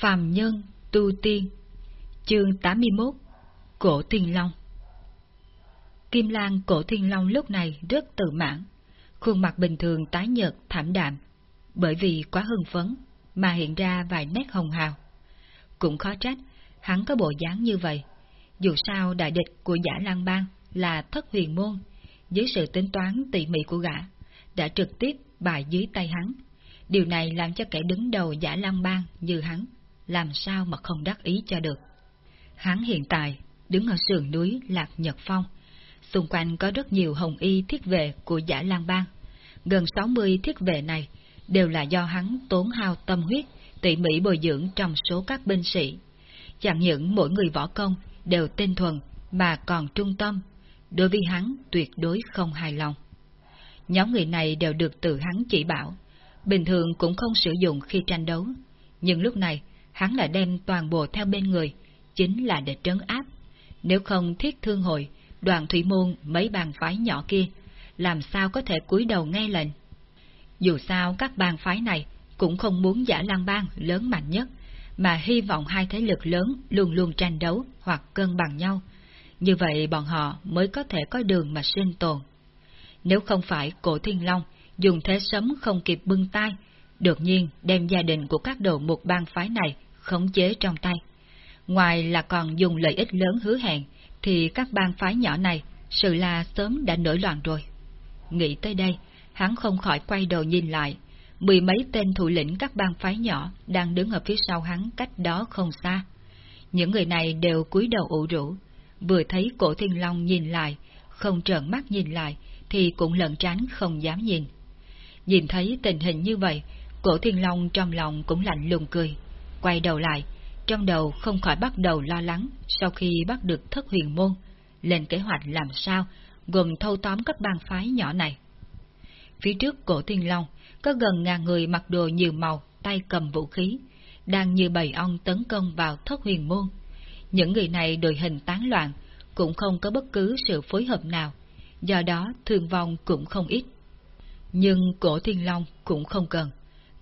Phàm Nhân Tu Tiên Chương 81 Cổ Thiên Long Kim Lan Cổ Thiên Long lúc này rất tự mãn, khuôn mặt bình thường tái nhợt thảm đạm, bởi vì quá hưng phấn mà hiện ra vài nét hồng hào. Cũng khó trách, hắn có bộ dáng như vậy. Dù sao đại địch của giả lang bang là thất huyền môn, dưới sự tính toán tỉ mỉ của gã, đã trực tiếp bại dưới tay hắn. Điều này làm cho kẻ đứng đầu giả lang bang như hắn, làm sao mà không đắc ý cho được. Hắn hiện tại đứng ở sườn núi Lạc Nhật Phong, xung quanh có rất nhiều hồng y thiết vệ của giả lang bang. Gần 60 thiết vệ này đều là do hắn tốn hao tâm huyết, tỉ mỉ bồi dưỡng trong số các binh sĩ. Chẳng những mỗi người võ công đều tinh thuần mà còn trung tâm, đối với hắn tuyệt đối không hài lòng. Nhóm người này đều được từ hắn chỉ bảo, bình thường cũng không sử dụng khi tranh đấu, nhưng lúc này hắn lại đem toàn bộ theo bên người, chính là để trấn áp. Nếu không thiết thương hội, đoàn thủy môn mấy bang phái nhỏ kia, làm sao có thể cúi đầu nghe lệnh. Dù sao các bang phái này cũng không muốn giả lang bang lớn mạnh nhất, mà hy vọng hai thế lực lớn luôn luôn tranh đấu hoặc cân bằng nhau. Như vậy bọn họ mới có thể có đường mà sinh tồn. Nếu không phải cổ thiên long dùng thế sấm không kịp bưng tay, đột nhiên đem gia đình của các đầu một bang phái này khống chế trong tay. Ngoài là còn dùng lợi ích lớn hứa hẹn, thì các bang phái nhỏ này, sự là sớm đã nổi loạn rồi. Nghĩ tới đây, hắn không khỏi quay đầu nhìn lại, mười mấy tên thủ lĩnh các bang phái nhỏ đang đứng ở phía sau hắn cách đó không xa. Những người này đều cúi đầu ủ rũ, vừa thấy cổ thiên long nhìn lại, không trợn mắt nhìn lại, thì cũng lận tránh không dám nhìn. Nhìn thấy tình hình như vậy, cổ thiên long trong lòng cũng lạnh lùng cười, quay đầu lại, trong đầu không khỏi bắt đầu lo lắng sau khi bắt được thất huyền môn, lên kế hoạch làm sao gồm thâu tóm các bang phái nhỏ này. Phía trước cổ thiên long có gần ngàn người mặc đồ nhiều màu, tay cầm vũ khí, đang như bầy ong tấn công vào thất huyền môn. Những người này đội hình tán loạn, cũng không có bất cứ sự phối hợp nào, do đó thương vong cũng không ít. Nhưng cổ thiên long cũng không cần,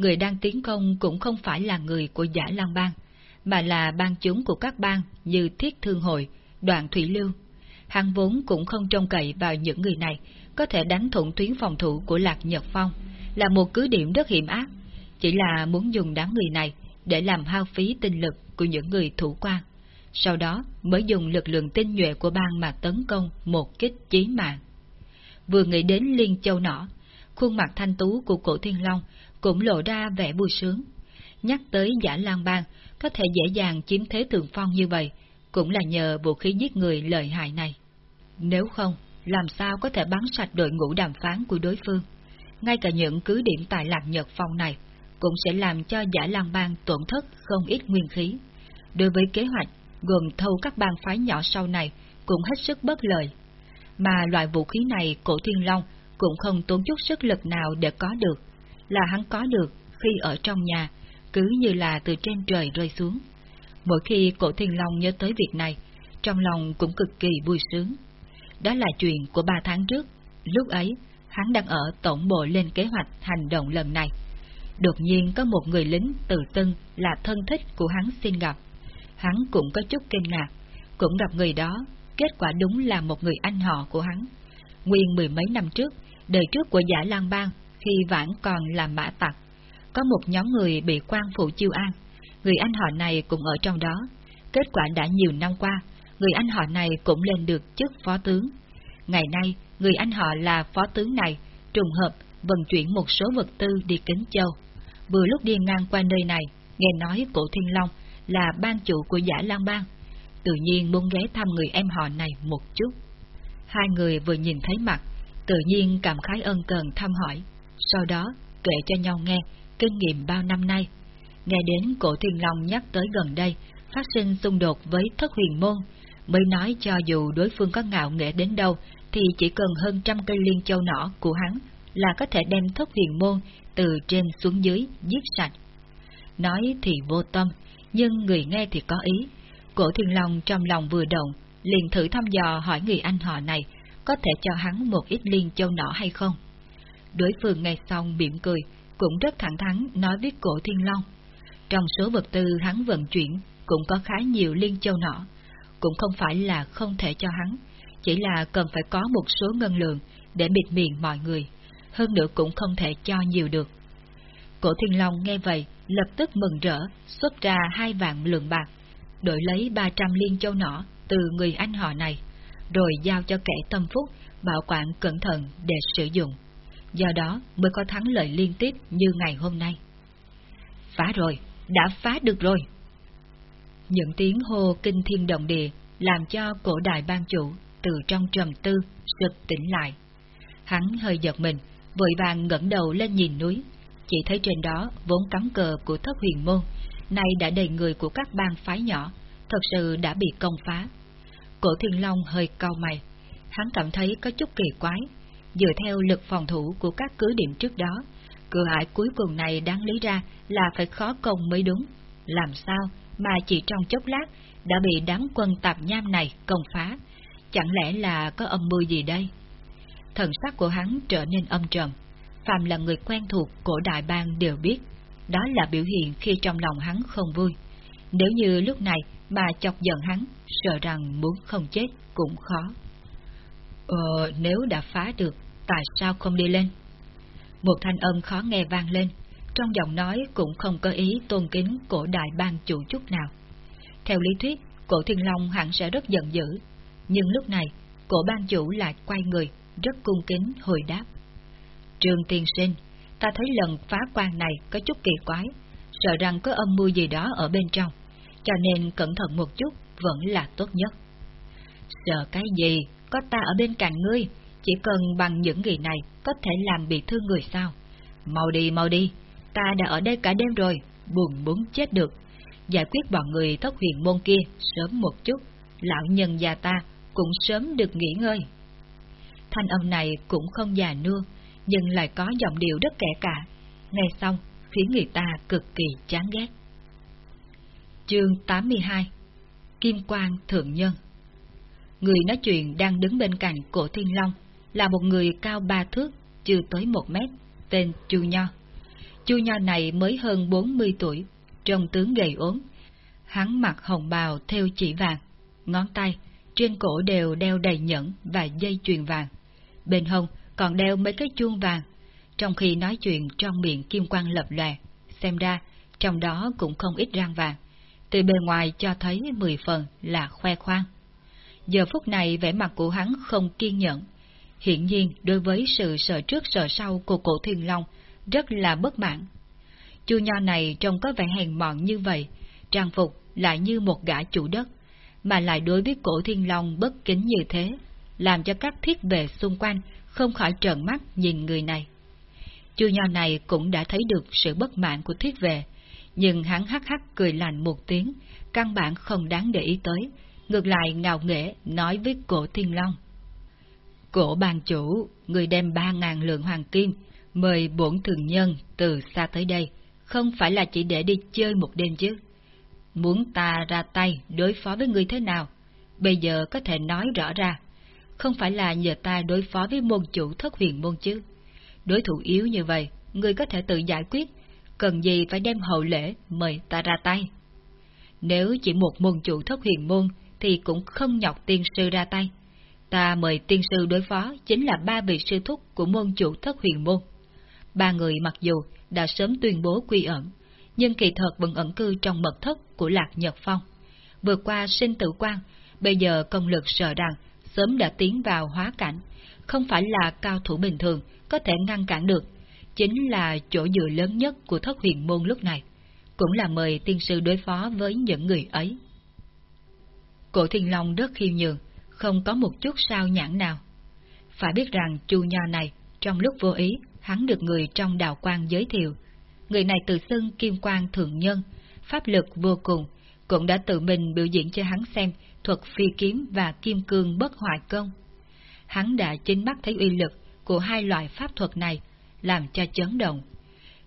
người đang tiến công cũng không phải là người của giả lang bang, mà là bang chúng của các bang như Thiết Thương Hội, Đoạn Thủy Lưu. Hắn vốn cũng không trông cậy vào những người này có thể đánh thủng tuyến phòng thủ của Lạc Nhật Phong, là một cứ điểm rất hiểm ác, chỉ là muốn dùng đám người này để làm hao phí tinh lực của những người thủ quan. Sau đó mới dùng lực lượng tinh nhuệ của bang mà tấn công một kích chí mạng. Vừa nghĩ đến Liên Châu Nỏ, khuôn mặt thanh tú của cổ Thiên Long cũng lộ ra vẻ vui sướng. Nhắc tới giả lang bang, có thể dễ dàng chiếm thế thượng phong như vậy, cũng là nhờ vũ khí giết người lợi hại này. Nếu không, làm sao có thể bắn sạch đội ngũ đàm phán của đối phương? Ngay cả những cứ điểm tại Lạc Nhật Phong này cũng sẽ làm cho giả lang bang tổn thất không ít nguyên khí. Đối với kế hoạch gồm thâu các bang phái nhỏ sau này cũng hết sức bất lợi. Mà loại vũ khí này cổ thiên long cũng không tốn chút sức lực nào để có được, là hắn có được khi ở trong nhà cứ như là từ trên trời rơi xuống. Mỗi khi cổ thiên long nhớ tới việc này, trong lòng cũng cực kỳ vui sướng. Đó là chuyện của ba tháng trước, lúc ấy hắn đang ở tổng bộ lên kế hoạch hành động lần này. Đột nhiên có một người lính tự tưng là thân thích của hắn xin gặp. Hắn cũng có chút kinh ngạc, cũng gặp người đó, kết quả đúng là một người anh họ của hắn. Nguyên mười mấy năm trước, đời trước của giả lang bang, khi vãn còn làm mã tặc, có một nhóm người bị quan phụ chiêu an, người anh họ này cũng ở trong đó. Kết quả đã nhiều năm qua, người anh họ này cũng lên được chức phó tướng. Ngày nay, người anh họ là phó tướng này, trùng hợp vận chuyển một số vật tư đi Kính Châu. Vừa lúc đi ngang qua nơi này, nghe nói cổ Thiên Long là ban chủ của giả Lan Bang, tự nhiên muốn ghé thăm người em họ này một chút. Hai người vừa nhìn thấy mặt, tự nhiên cảm khái ân cần thăm hỏi, sau đó kể cho nhau nghe kinh nghiệm bao năm nay. Nghe đến cổ thiên long nhắc tới gần đây, phát sinh xung đột với thất huyền môn, mới nói cho dù đối phương có ngạo nghệ đến đâu, thì chỉ cần hơn trăm cây liên châu nỏ của hắn là có thể đem thất huyền môn từ trên xuống dưới giết sạch. Nói thì vô tâm, nhưng người nghe thì có ý. Cổ thiên long trong lòng vừa động, liền thử thăm dò hỏi người anh họ này có thể cho hắn một ít liên châu nỏ hay không. Đối phương nghe xong mỉm cười, cũng rất thẳng thắn nói với cổ thiên long. Trong số vật tư hắn vận chuyển cũng có khá nhiều liên châu nọ, cũng không phải là không thể cho hắn, chỉ là cần phải có một số ngân lượng để bịt miệng mọi người, hơn nữa cũng không thể cho nhiều được. Cổ Thiên Long nghe vậy, lập tức mừng rỡ, xuất ra hai vạn lượng bạc, đổi lấy 300 liên châu nỏ từ người anh họ này, rồi giao cho kẻ tâm phúc bảo quản cẩn thận để sử dụng. Do đó mới có thắng lợi liên tiếp như ngày hôm nay. Phá rồi, đã phá được rồi. Những tiếng hô kinh thiên động địa làm cho cổ đại ban chủ từ trong trầm tư sực tỉnh lại. Hắn hơi giật mình, vội vàng ngẩng đầu lên nhìn núi, chỉ thấy trên đó vốn cắm cờ của thất huyền môn, nay đã đầy người của các bang phái nhỏ, thật sự đã bị công phá. Cổ thiên long hơi cau mày, hắn cảm thấy có chút kỳ quái, dựa theo lực phòng thủ của các cứ điểm trước đó, cửa ải cuối cùng này đáng lý ra là phải khó công mới đúng. Làm sao mà chỉ trong chốc lát đã bị đám quân tạp nham này công phá? Chẳng lẽ là có âm mưu gì đây? Thần sắc của hắn trở nên âm trầm. Phạm là người quen thuộc của đại bang đều biết, đó là biểu hiện khi trong lòng hắn không vui. Nếu như lúc này mà chọc giận hắn, sợ rằng muốn không chết cũng khó. Ờ, nếu đã phá được, tại sao không đi lên? Một thanh âm khó nghe vang lên, trong giọng nói cũng không có ý tôn kính cổ đại bang chủ chút nào. Theo lý thuyết, cổ thiên long hẳn sẽ rất giận dữ, nhưng lúc này, cổ ban chủ lại quay người, rất cung kính hồi đáp. Trường tiên sinh, ta thấy lần phá quan này có chút kỳ quái, sợ rằng có âm mưu gì đó ở bên trong, cho nên cẩn thận một chút vẫn là tốt nhất. Sợ cái gì, có ta ở bên cạnh ngươi, chỉ cần bằng những gì này có thể làm bị thương người sao. Mau đi, mau đi, ta đã ở đây cả đêm rồi, buồn muốn chết được. Giải quyết bọn người thất huyền môn kia sớm một chút, lão nhân già ta cũng sớm được nghỉ ngơi. Thanh âm này cũng không già nua, nhưng lại có giọng điệu rất kẻ cả. Nghe xong, khiến người ta cực kỳ chán ghét. Chương 82 Kim Quang Thượng Nhân Người nói chuyện đang đứng bên cạnh cổ thiên long là một người cao ba thước, chưa tới một mét, tên Chu Nho. Chu Nho này mới hơn 40 tuổi, trông tướng gầy ốm. Hắn mặc hồng bào theo chỉ vàng, ngón tay, trên cổ đều đeo đầy nhẫn và dây chuyền vàng. Bên hông còn đeo mấy cái chuông vàng, trong khi nói chuyện trong miệng kim quang lập lòe, xem ra trong đó cũng không ít răng vàng. Từ bề ngoài cho thấy mười phần là khoe khoang. Giờ phút này vẻ mặt của hắn không kiên nhẫn hiển nhiên đối với sự sợ trước sợ sau của cổ thiên long rất là bất mãn. Chu nho này trông có vẻ hèn mọn như vậy, trang phục lại như một gã chủ đất, mà lại đối với cổ thiên long bất kính như thế, làm cho các thiết vệ xung quanh không khỏi trợn mắt nhìn người này. Chu nho này cũng đã thấy được sự bất mãn của thiết vệ, nhưng hắn hắc hắc cười lành một tiếng, căn bản không đáng để ý tới, ngược lại ngạo nghễ nói với cổ thiên long. Cổ bàn chủ, người đem ba ngàn lượng hoàng kim, mời bổn thường nhân từ xa tới đây, không phải là chỉ để đi chơi một đêm chứ. Muốn ta ra tay đối phó với người thế nào, bây giờ có thể nói rõ ra, không phải là nhờ ta đối phó với môn chủ thất huyền môn chứ. Đối thủ yếu như vậy, người có thể tự giải quyết, cần gì phải đem hậu lễ mời ta ra tay. Nếu chỉ một môn chủ thất huyền môn thì cũng không nhọc tiên sư ra tay. Ta mời tiên sư đối phó chính là ba vị sư thúc của môn chủ thất huyền môn. Ba người mặc dù đã sớm tuyên bố quy ẩn, nhưng kỳ thật vẫn ẩn cư trong mật thất của Lạc Nhật Phong. Vượt qua sinh tử quan, bây giờ công lực sợ rằng sớm đã tiến vào hóa cảnh, không phải là cao thủ bình thường có thể ngăn cản được, chính là chỗ dựa lớn nhất của thất huyền môn lúc này, cũng là mời tiên sư đối phó với những người ấy. Cổ Thiên Long rất khiêm nhường, không có một chút sao nhãn nào. Phải biết rằng chu nho này, trong lúc vô ý, hắn được người trong đạo quan giới thiệu. Người này tự xưng kim quan thượng nhân, pháp lực vô cùng, cũng đã tự mình biểu diễn cho hắn xem thuật phi kiếm và kim cương bất hoại công. Hắn đã chính mắt thấy uy lực của hai loại pháp thuật này, làm cho chấn động.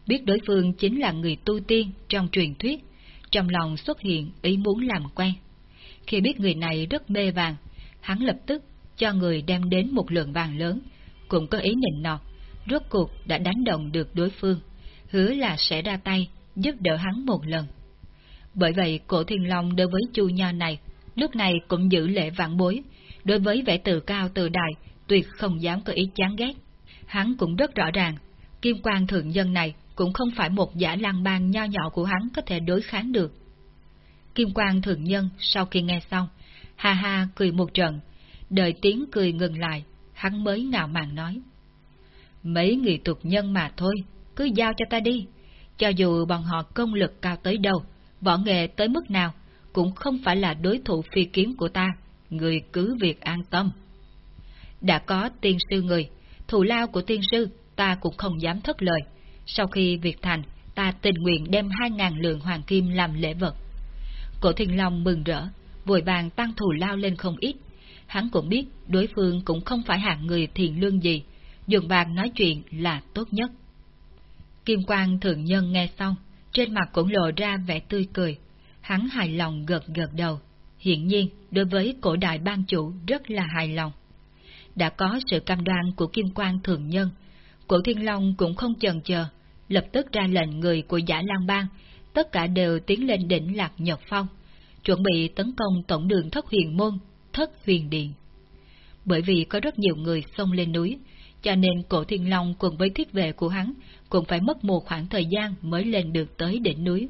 Biết đối phương chính là người tu tiên trong truyền thuyết, trong lòng xuất hiện ý muốn làm quen. Khi biết người này rất mê vàng, hắn lập tức cho người đem đến một lượng vàng lớn, cũng có ý nịnh nọt, rốt cuộc đã đánh động được đối phương, hứa là sẽ ra tay, giúp đỡ hắn một lần. Bởi vậy cổ thiên long đối với chu nho này, lúc này cũng giữ lễ vạn bối, đối với vẻ tự cao tự đại, tuyệt không dám có ý chán ghét. Hắn cũng rất rõ ràng, kim quan thượng nhân này cũng không phải một giả lang bang nho nhỏ của hắn có thể đối kháng được. Kim quan thượng nhân sau khi nghe xong, ha ha cười một trận, đợi tiếng cười ngừng lại, hắn mới ngạo mạn nói. Mấy người tục nhân mà thôi, cứ giao cho ta đi. Cho dù bọn họ công lực cao tới đâu, võ nghệ tới mức nào, cũng không phải là đối thủ phi kiếm của ta, người cứ việc an tâm. Đã có tiên sư người, thù lao của tiên sư ta cũng không dám thất lời. Sau khi việc thành, ta tình nguyện đem hai ngàn lượng hoàng kim làm lễ vật. Cổ thiên long mừng rỡ, vội vàng tăng thù lao lên không ít. Hắn cũng biết đối phương cũng không phải hạng người thiện lương gì, dùng bàn nói chuyện là tốt nhất. Kim Quang Thượng Nhân nghe xong, trên mặt cũng lộ ra vẻ tươi cười. Hắn hài lòng gật gật đầu. hiển nhiên, đối với cổ đại ban chủ rất là hài lòng. Đã có sự cam đoan của Kim Quang Thượng Nhân, cổ Thiên Long cũng không chần chờ, lập tức ra lệnh người của Giả lang Bang, tất cả đều tiến lên đỉnh Lạc Nhật Phong, chuẩn bị tấn công tổng đường Thất Huyền Môn, Thất Huyền Điện. Bởi vì có rất nhiều người xông lên núi, cho nên cổ thiên long cùng với thiết vệ của hắn cũng phải mất một khoảng thời gian mới lên được tới đỉnh núi.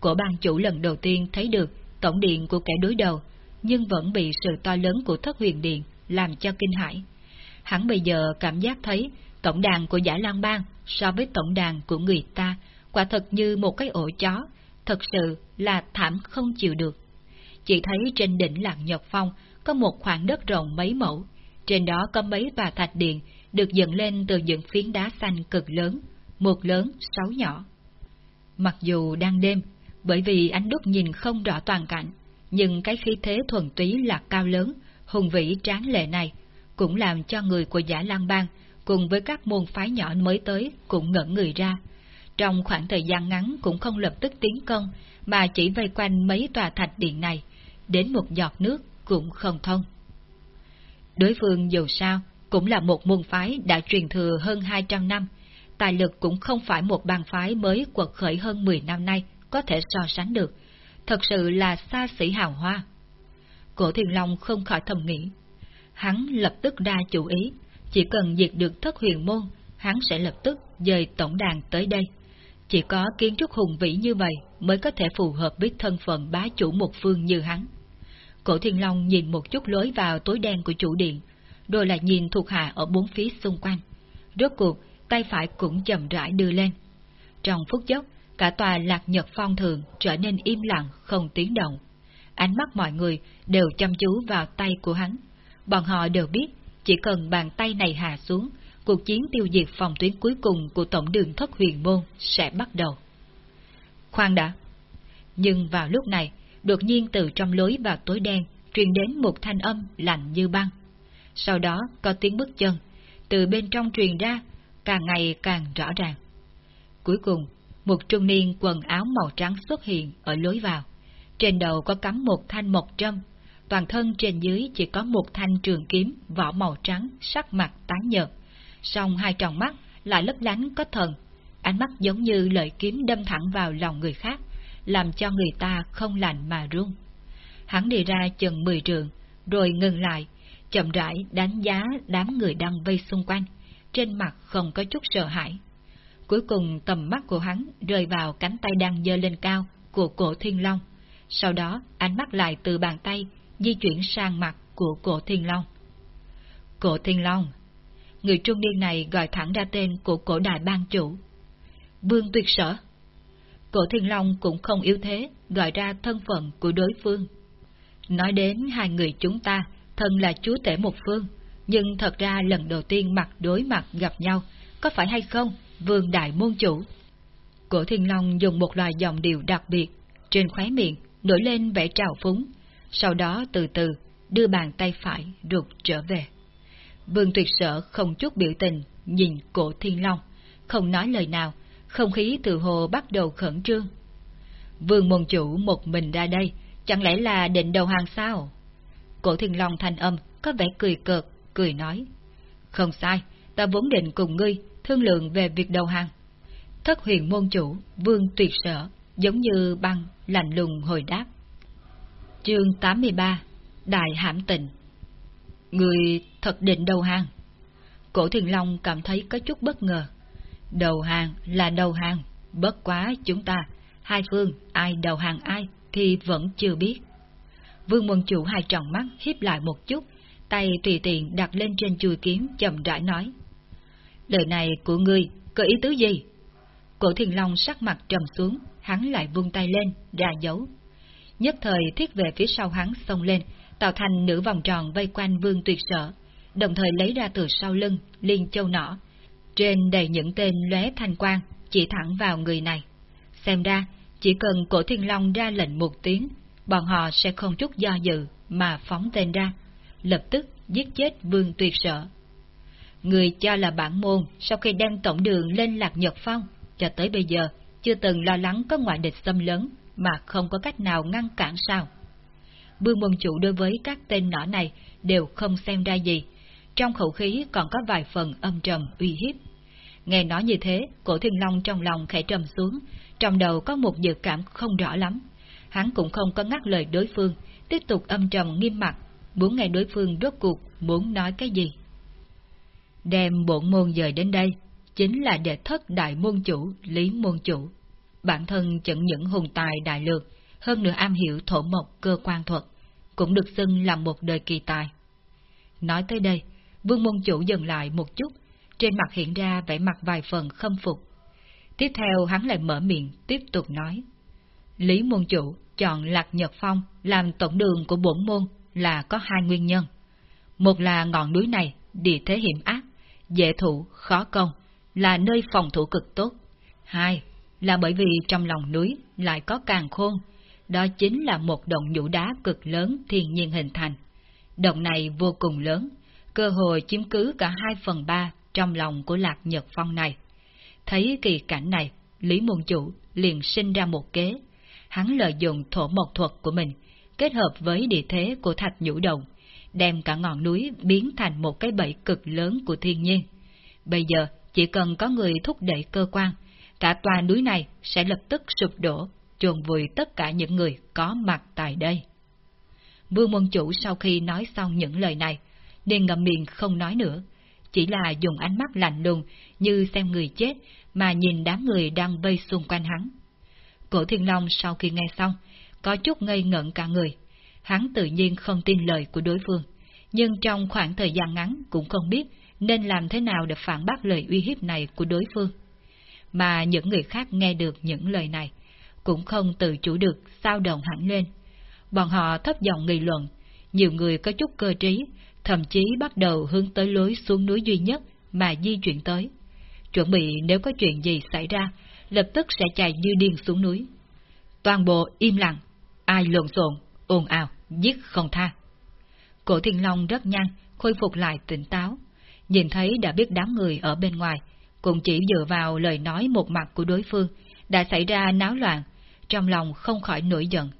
Cổ ban chủ lần đầu tiên thấy được tổng điện của kẻ đối đầu, nhưng vẫn bị sự to lớn của thất huyền điện làm cho kinh hãi. Hắn bây giờ cảm giác thấy tổng đàn của giả lang bang so với tổng đàn của người ta quả thật như một cái ổ chó, thật sự là thảm không chịu được. Chỉ thấy trên đỉnh lạc Nhật Phong có một khoảng đất rộng mấy mẫu, trên đó có mấy tòa thạch điện được dựng lên từ những phiến đá xanh cực lớn, một lớn, sáu nhỏ. Mặc dù đang đêm, bởi vì ánh đúc nhìn không rõ toàn cảnh, nhưng cái khí thế thuần túy là cao lớn, hùng vĩ tráng lệ này, cũng làm cho người của giả lang bang cùng với các môn phái nhỏ mới tới cũng ngẩn người ra. Trong khoảng thời gian ngắn cũng không lập tức tiến công, mà chỉ vây quanh mấy tòa thạch điện này, đến một giọt nước cũng không thông. Đối phương dù sao cũng là một môn phái đã truyền thừa hơn 200 năm, tài lực cũng không phải một bang phái mới quật khởi hơn 10 năm nay có thể so sánh được, thật sự là xa xỉ hào hoa. Cổ Thiền Long không khỏi thầm nghĩ. Hắn lập tức ra chủ ý, chỉ cần diệt được thất huyền môn, hắn sẽ lập tức dời tổng đàn tới đây. Chỉ có kiến trúc hùng vĩ như vậy mới có thể phù hợp với thân phận bá chủ một phương như hắn. Cổ Thiên Long nhìn một chút lối vào tối đen của chủ điện, rồi lại nhìn thuộc hạ ở bốn phía xung quanh. Rốt cuộc, tay phải cũng chậm rãi đưa lên. Trong phút chốc, cả tòa lạc nhật phong thường trở nên im lặng, không tiếng động. Ánh mắt mọi người đều chăm chú vào tay của hắn. Bọn họ đều biết, chỉ cần bàn tay này hạ xuống, cuộc chiến tiêu diệt phòng tuyến cuối cùng của tổng đường thất huyền môn sẽ bắt đầu. Khoan đã! Nhưng vào lúc này, đột nhiên từ trong lối vào tối đen truyền đến một thanh âm lạnh như băng sau đó có tiếng bước chân, từ bên trong truyền ra, càng ngày càng rõ ràng. Cuối cùng, một trung niên quần áo màu trắng xuất hiện ở lối vào. Trên đầu có cắm một thanh mộc trâm, toàn thân trên dưới chỉ có một thanh trường kiếm vỏ màu trắng, sắc mặt tái nhợt. Song hai tròng mắt lại lấp lánh có thần, ánh mắt giống như lợi kiếm đâm thẳng vào lòng người khác, làm cho người ta không lạnh mà run. Hắn đi ra chừng mười trường, rồi ngừng lại, chậm rãi đánh giá đám người đang vây xung quanh, trên mặt không có chút sợ hãi. Cuối cùng tầm mắt của hắn rơi vào cánh tay đang dơ lên cao của cổ thiên long, sau đó ánh mắt lại từ bàn tay di chuyển sang mặt của cổ thiên long. Cổ thiên long Người trung niên này gọi thẳng ra tên của cổ đại ban chủ. Vương tuyệt sở Cổ thiên long cũng không yếu thế, gọi ra thân phận của đối phương. Nói đến hai người chúng ta, thân là chúa tể một phương, nhưng thật ra lần đầu tiên mặt đối mặt gặp nhau, có phải hay không, vương đại môn chủ? Cổ thiên long dùng một loài dòng điệu đặc biệt, trên khóe miệng nổi lên vẻ trào phúng, sau đó từ từ đưa bàn tay phải rụt trở về. Vương tuyệt sở không chút biểu tình, nhìn cổ thiên long, không nói lời nào, không khí từ hồ bắt đầu khẩn trương. Vương môn chủ một mình ra đây, chẳng lẽ là định đầu hàng sao? Cổ thiên long thanh âm có vẻ cười cợt, cười nói. Không sai, ta vốn định cùng ngươi thương lượng về việc đầu hàng. Thất huyền môn chủ, vương tuyệt sở, giống như băng lạnh lùng hồi đáp. Chương 83 Đại Hãm Tình Người thật định đầu hàng. Cổ Thiền Long cảm thấy có chút bất ngờ. Đầu hàng là đầu hàng, bất quá chúng ta, hai phương, ai đầu hàng ai thì vẫn chưa biết. Vương Môn Chủ hai tròng mắt hiếp lại một chút, tay tùy tiện đặt lên trên chuôi kiếm chậm rãi nói. Lời này của ngươi có ý tứ gì? Cổ Thiền Long sắc mặt trầm xuống, hắn lại vung tay lên, ra dấu. Nhất thời thiết về phía sau hắn xông lên, tạo thành nửa vòng tròn vây quanh vương tuyệt sở, đồng thời lấy ra từ sau lưng liên châu nỏ. Trên đầy những tên lóe thanh quang, chỉ thẳng vào người này. Xem ra, chỉ cần cổ thiên long ra lệnh một tiếng, bọn họ sẽ không chút do dự mà phóng tên ra, lập tức giết chết vương tuyệt sở. Người cho là bản môn sau khi đem tổng đường lên lạc nhật phong, cho tới bây giờ chưa từng lo lắng có ngoại địch xâm lớn mà không có cách nào ngăn cản sao. Vương môn chủ đối với các tên nỏ này đều không xem ra gì, trong khẩu khí còn có vài phần âm trầm uy hiếp. Nghe nói như thế, cổ thiên long trong lòng khẽ trầm xuống, trong đầu có một dự cảm không rõ lắm. Hắn cũng không có ngắt lời đối phương, tiếp tục âm trầm nghiêm mặt, muốn nghe đối phương rốt cuộc muốn nói cái gì. Đem bổn môn dời đến đây, chính là đệ thất đại môn chủ, lý môn chủ. Bản thân chẳng những hùng tài đại lược, hơn nữa am hiểu thổ mộc cơ quan thuật, cũng được xưng là một đời kỳ tài. Nói tới đây, vương môn chủ dừng lại một chút, trên mặt hiện ra vẻ mặt vài phần khâm phục. Tiếp theo hắn lại mở miệng tiếp tục nói. Lý môn chủ chọn Lạc Nhật Phong làm tổng đường của bổn môn là có hai nguyên nhân. Một là ngọn núi này địa thế hiểm ác, dễ thủ, khó công, là nơi phòng thủ cực tốt. Hai là bởi vì trong lòng núi lại có càng khôn, đó chính là một động nhũ đá cực lớn thiên nhiên hình thành. Động này vô cùng lớn, cơ hội chiếm cứ cả hai phần ba trong lòng của Lạc Nhật Phong này. Thấy kỳ cảnh này, Lý Môn Chủ liền sinh ra một kế. Hắn lợi dụng thổ mộc thuật của mình, kết hợp với địa thế của thạch nhũ đồng, đem cả ngọn núi biến thành một cái bẫy cực lớn của thiên nhiên. Bây giờ, chỉ cần có người thúc đẩy cơ quan, cả tòa núi này sẽ lập tức sụp đổ, chôn vùi tất cả những người có mặt tại đây. Vương môn chủ sau khi nói xong những lời này, liền ngậm miệng không nói nữa, chỉ là dùng ánh mắt lạnh lùng như xem người chết mà nhìn đám người đang vây xung quanh hắn. Cổ Thiên Long sau khi nghe xong, có chút ngây ngẩn cả người. Hắn tự nhiên không tin lời của đối phương, nhưng trong khoảng thời gian ngắn cũng không biết nên làm thế nào để phản bác lời uy hiếp này của đối phương. Mà những người khác nghe được những lời này, cũng không tự chủ được sao động hẳn lên. Bọn họ thấp giọng nghị luận, nhiều người có chút cơ trí, thậm chí bắt đầu hướng tới lối xuống núi duy nhất mà di chuyển tới. Chuẩn bị nếu có chuyện gì xảy ra, lập tức sẽ chạy như điên xuống núi. Toàn bộ im lặng, ai lộn xộn, ồn ào, giết không tha. Cổ Thiên Long rất nhanh, khôi phục lại tỉnh táo. Nhìn thấy đã biết đám người ở bên ngoài, cũng chỉ dựa vào lời nói một mặt của đối phương, đã xảy ra náo loạn, trong lòng không khỏi nổi giận.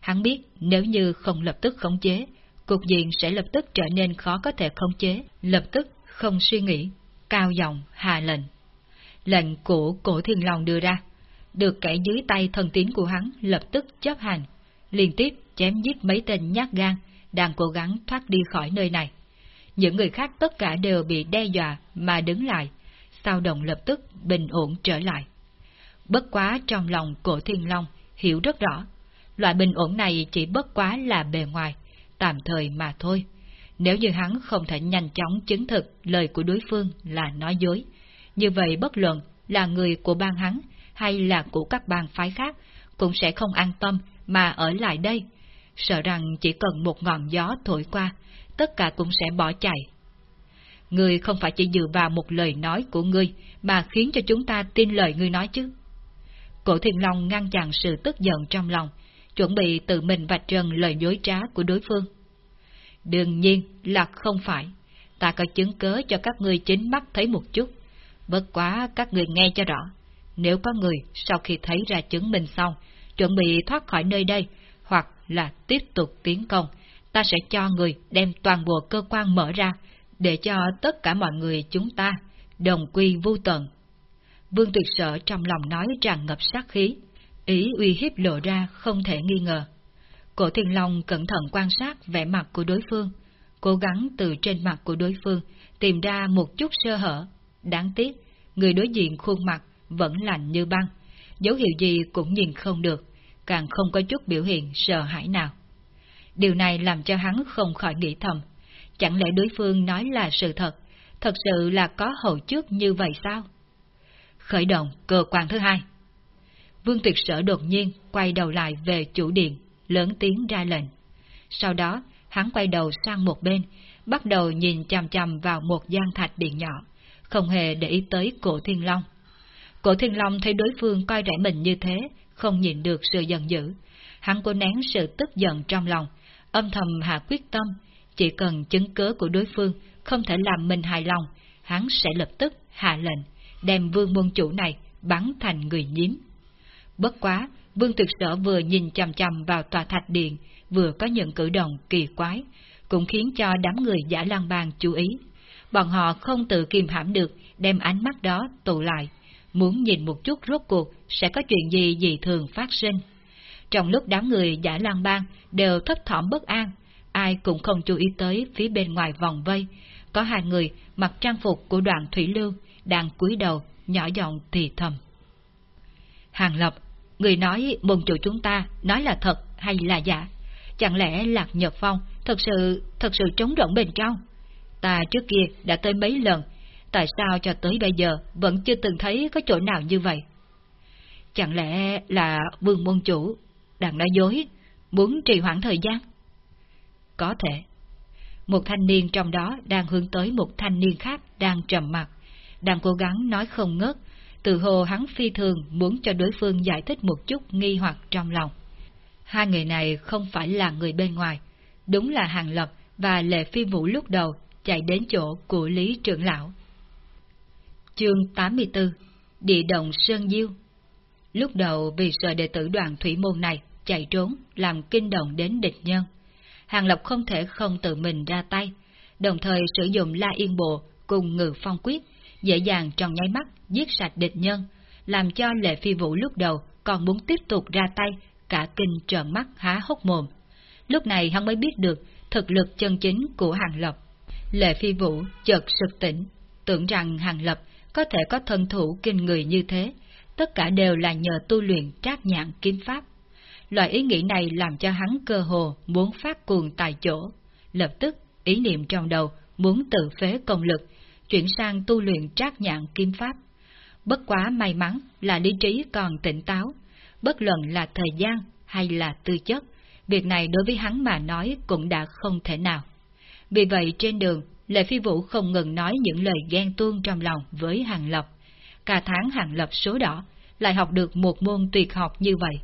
Hắn biết nếu như không lập tức khống chế, cục diện sẽ lập tức trở nên khó có thể khống chế, lập tức không suy nghĩ, cao giọng hạ lệnh. Lệnh của cổ thiên lòng đưa ra, được kẻ dưới tay thần tín của hắn lập tức chấp hành, liên tiếp chém giết mấy tên nhát gan, đang cố gắng thoát đi khỏi nơi này. Những người khác tất cả đều bị đe dọa mà đứng lại, sao động lập tức bình ổn trở lại. Bất quá trong lòng cổ thiên long hiểu rất rõ, loại bình ổn này chỉ bất quá là bề ngoài, tạm thời mà thôi. Nếu như hắn không thể nhanh chóng chứng thực lời của đối phương là nói dối, như vậy bất luận là người của bang hắn hay là của các bang phái khác cũng sẽ không an tâm mà ở lại đây, sợ rằng chỉ cần một ngọn gió thổi qua, tất cả cũng sẽ bỏ chạy. Ngươi không phải chỉ dựa vào một lời nói của ngươi mà khiến cho chúng ta tin lời ngươi nói chứ. Cổ Thiên Long ngăn chặn sự tức giận trong lòng, chuẩn bị tự mình vạch trần lời dối trá của đối phương. Đương nhiên là không phải, ta có chứng cớ cho các ngươi chính mắt thấy một chút, bất quá các người nghe cho rõ. Nếu có người sau khi thấy ra chứng minh xong, chuẩn bị thoát khỏi nơi đây, hoặc là tiếp tục tiến công, ta sẽ cho người đem toàn bộ cơ quan mở ra, để cho tất cả mọi người chúng ta đồng quy vu tận. Vương Tuyệt Sở trong lòng nói tràn ngập sát khí, Ý uy hiếp lộ ra không thể nghi ngờ. Cổ Thiên Long cẩn thận quan sát vẻ mặt của đối phương, cố gắng từ trên mặt của đối phương tìm ra một chút sơ hở. Đáng tiếc, người đối diện khuôn mặt vẫn lạnh như băng, dấu hiệu gì cũng nhìn không được, càng không có chút biểu hiện sợ hãi nào. Điều này làm cho hắn không khỏi nghĩ thầm, chẳng lẽ đối phương nói là sự thật, thật sự là có hậu trước như vậy sao? Khởi động cơ quan thứ hai. Vương Tuyệt Sở đột nhiên quay đầu lại về chủ điện, lớn tiếng ra lệnh. Sau đó, hắn quay đầu sang một bên, bắt đầu nhìn chằm chằm vào một gian thạch điện nhỏ, không hề để ý tới cổ thiên long. Cổ thiên long thấy đối phương coi rẻ mình như thế, không nhìn được sự giận dữ. Hắn cố nén sự tức giận trong lòng, âm thầm hạ quyết tâm, chỉ cần chứng cớ của đối phương không thể làm mình hài lòng, hắn sẽ lập tức hạ lệnh, đem vương môn chủ này bắn thành người nhiếm. Bất quá, vương thực sở vừa nhìn chằm chằm vào tòa thạch điện, vừa có những cử động kỳ quái, cũng khiến cho đám người giả lang bang chú ý. Bọn họ không tự kiềm hãm được, đem ánh mắt đó tụ lại, muốn nhìn một chút rốt cuộc sẽ có chuyện gì dị thường phát sinh. Trong lúc đám người giả lang bang đều thấp thỏm bất an, ai cũng không chú ý tới phía bên ngoài vòng vây, có hai người mặc trang phục của đoàn thủy lưu đang cúi đầu nhỏ giọng thì thầm. Hàng Lập, người nói môn chủ chúng ta nói là thật hay là giả? Chẳng lẽ Lạc Nhật Phong thật sự, thật sự trống rỗng bên trong? Ta trước kia đã tới mấy lần, tại sao cho tới bây giờ vẫn chưa từng thấy có chỗ nào như vậy? Chẳng lẽ là vương môn chủ đang nói dối, muốn trì hoãn thời gian? Có thể. Một thanh niên trong đó đang hướng tới một thanh niên khác đang trầm mặt, đang cố gắng nói không ngớt, từ hồ hắn phi thường muốn cho đối phương giải thích một chút nghi hoặc trong lòng. Hai người này không phải là người bên ngoài, đúng là Hàng Lập và Lệ Phi Vũ lúc đầu chạy đến chỗ của Lý Trưởng Lão. Chương 84 Địa động Sơn Diêu Lúc đầu vì sợ đệ tử đoàn thủy môn này chạy trốn làm kinh động đến địch nhân, Hàng Lập không thể không tự mình ra tay, đồng thời sử dụng La Yên Bộ cùng Ngự Phong Quyết, dễ dàng trong nháy mắt giết sạch địch nhân, làm cho Lệ Phi Vũ lúc đầu còn muốn tiếp tục ra tay, cả kinh trợn mắt há hốc mồm. Lúc này hắn mới biết được thực lực chân chính của Hàng Lập. Lệ Phi Vũ chợt sực tỉnh, tưởng rằng Hàng Lập có thể có thân thủ kinh người như thế, tất cả đều là nhờ tu luyện trác nhãn kiếm pháp. Loại ý nghĩ này làm cho hắn cơ hồ muốn phát cuồng tại chỗ. Lập tức, ý niệm trong đầu muốn tự phế công lực, chuyển sang tu luyện trác nhạn kim pháp. Bất quá may mắn là lý trí còn tỉnh táo, bất luận là thời gian hay là tư chất, việc này đối với hắn mà nói cũng đã không thể nào. Vì vậy trên đường, Lệ Phi Vũ không ngừng nói những lời ghen tuông trong lòng với Hàng Lập. Cả tháng Hàng Lập số đỏ, lại học được một môn tuyệt học như vậy.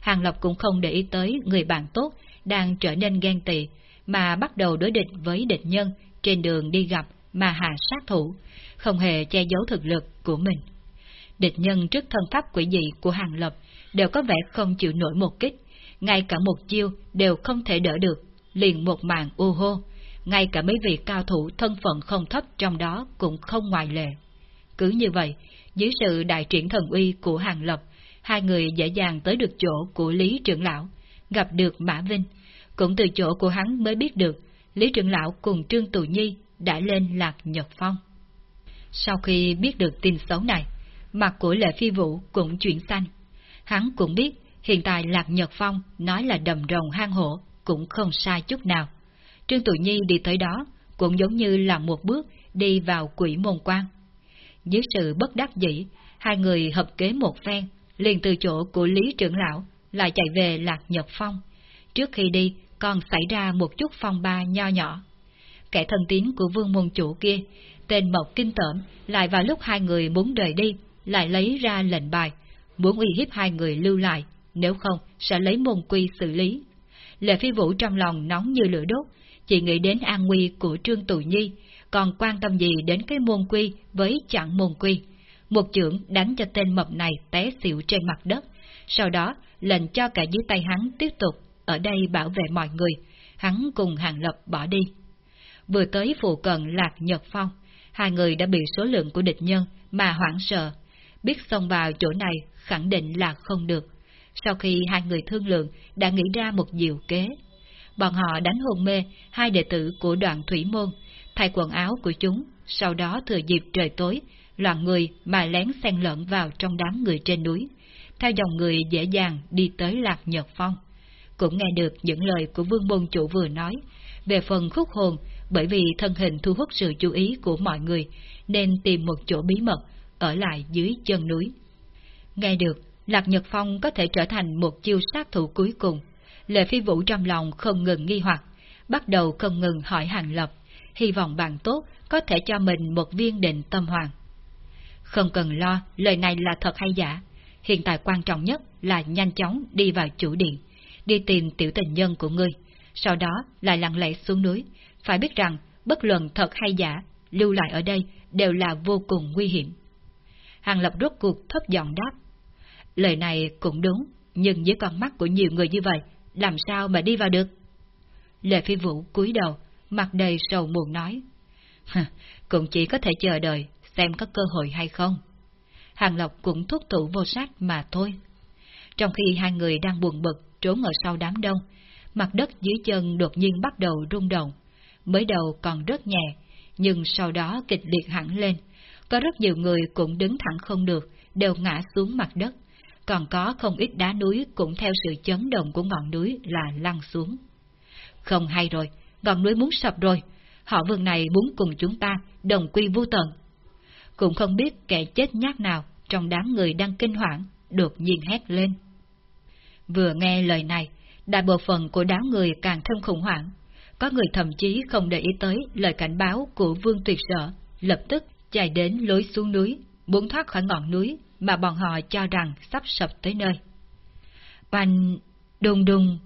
Hàng Lập cũng không để ý tới người bạn tốt đang trở nên ghen tị, mà bắt đầu đối địch với địch nhân trên đường đi gặp mà hạ sát thủ, không hề che giấu thực lực của mình. Địch nhân trước thân pháp quỷ dị của Hàng Lập đều có vẻ không chịu nổi một kích, ngay cả một chiêu đều không thể đỡ được, liền một màn u hô, ngay cả mấy vị cao thủ thân phận không thấp trong đó cũng không ngoại lệ. Cứ như vậy, dưới sự đại triển thần uy của Hàng Lập, hai người dễ dàng tới được chỗ của Lý Trưởng Lão, gặp được Mã Vinh. Cũng từ chỗ của hắn mới biết được, Lý Trưởng Lão cùng Trương Tù Nhi đã lên Lạc Nhật Phong. Sau khi biết được tin xấu này, mặt của Lệ Phi Vũ cũng chuyển xanh. Hắn cũng biết hiện tại Lạc Nhật Phong nói là đầm rồng hang hổ cũng không sai chút nào. Trương Tụ Nhi đi tới đó cũng giống như là một bước đi vào quỷ môn quan. Dưới sự bất đắc dĩ, hai người hợp kế một phen, liền từ chỗ của Lý trưởng lão lại chạy về Lạc Nhật Phong. Trước khi đi, còn xảy ra một chút phong ba nho nhỏ. Kẻ thân tín của vương môn chủ kia, tên Mộc Kinh Tởm, lại vào lúc hai người muốn rời đi, lại lấy ra lệnh bài, muốn uy hiếp hai người lưu lại, nếu không sẽ lấy môn quy xử lý. Lệ phi vũ trong lòng nóng như lửa đốt, chỉ nghĩ đến an nguy của Trương tụ Nhi, còn quan tâm gì đến cái môn quy với chẳng môn quy. Một chưởng đánh cho tên mập này té xỉu trên mặt đất, sau đó lệnh cho cả dưới tay hắn tiếp tục ở đây bảo vệ mọi người, hắn cùng hàng lập bỏ đi. Vừa tới phụ cận Lạc Nhật Phong, hai người đã bị số lượng của địch nhân mà hoảng sợ, biết xông vào chỗ này khẳng định là không được. Sau khi hai người thương lượng, đã nghĩ ra một diệu kế. Bọn họ đánh hôn mê hai đệ tử của đoàn thủy môn, thay quần áo của chúng, sau đó thừa dịp trời tối, loạn người mà lén xen lẫn vào trong đám người trên núi, theo dòng người dễ dàng đi tới Lạc Nhật Phong. Cũng nghe được những lời của vương môn chủ vừa nói, về phần khúc hồn, bởi vì thân hình thu hút sự chú ý của mọi người, nên tìm một chỗ bí mật, ở lại dưới chân núi. Nghe được, Lạc Nhật Phong có thể trở thành một chiêu sát thủ cuối cùng. Lệ Phi Vũ trong lòng không ngừng nghi hoặc, bắt đầu không ngừng hỏi Hàng Lập, hy vọng bạn tốt có thể cho mình một viên định tâm hoàng. Không cần lo, lời này là thật hay giả. Hiện tại quan trọng nhất là nhanh chóng đi vào chủ điện, đi tìm tiểu tình nhân của ngươi, sau đó lại lặng lẽ xuống núi. Phải biết rằng, bất luận thật hay giả, lưu lại ở đây đều là vô cùng nguy hiểm. Hàng Lập rốt cuộc thấp giọng đáp. Lời này cũng đúng, nhưng với con mắt của nhiều người như vậy, làm sao mà đi vào được? Lệ Phi Vũ cúi đầu, mặt đầy sầu muộn nói. cũng chỉ có thể chờ đợi, xem có cơ hội hay không. Hàng Lộc cũng thúc thủ vô sách mà thôi. Trong khi hai người đang buồn bực trốn ở sau đám đông, mặt đất dưới chân đột nhiên bắt đầu rung động. Mới đầu còn rất nhẹ, nhưng sau đó kịch liệt hẳn lên. Có rất nhiều người cũng đứng thẳng không được, đều ngã xuống mặt đất. Còn có không ít đá núi cũng theo sự chấn động của ngọn núi là lăn xuống. Không hay rồi, ngọn núi muốn sập rồi. Họ vương này muốn cùng chúng ta đồng quy vô tận. Cũng không biết kẻ chết nhát nào trong đám người đang kinh hoảng, đột nhiên hét lên. Vừa nghe lời này, đại bộ phận của đám người càng thêm khủng hoảng. Có người thậm chí không để ý tới lời cảnh báo của Vương Tuyệt Sở, lập tức chạy đến lối xuống núi, muốn thoát khỏi ngọn núi mà bọn họ cho rằng sắp sập tới nơi. Oanh, đùng đùng,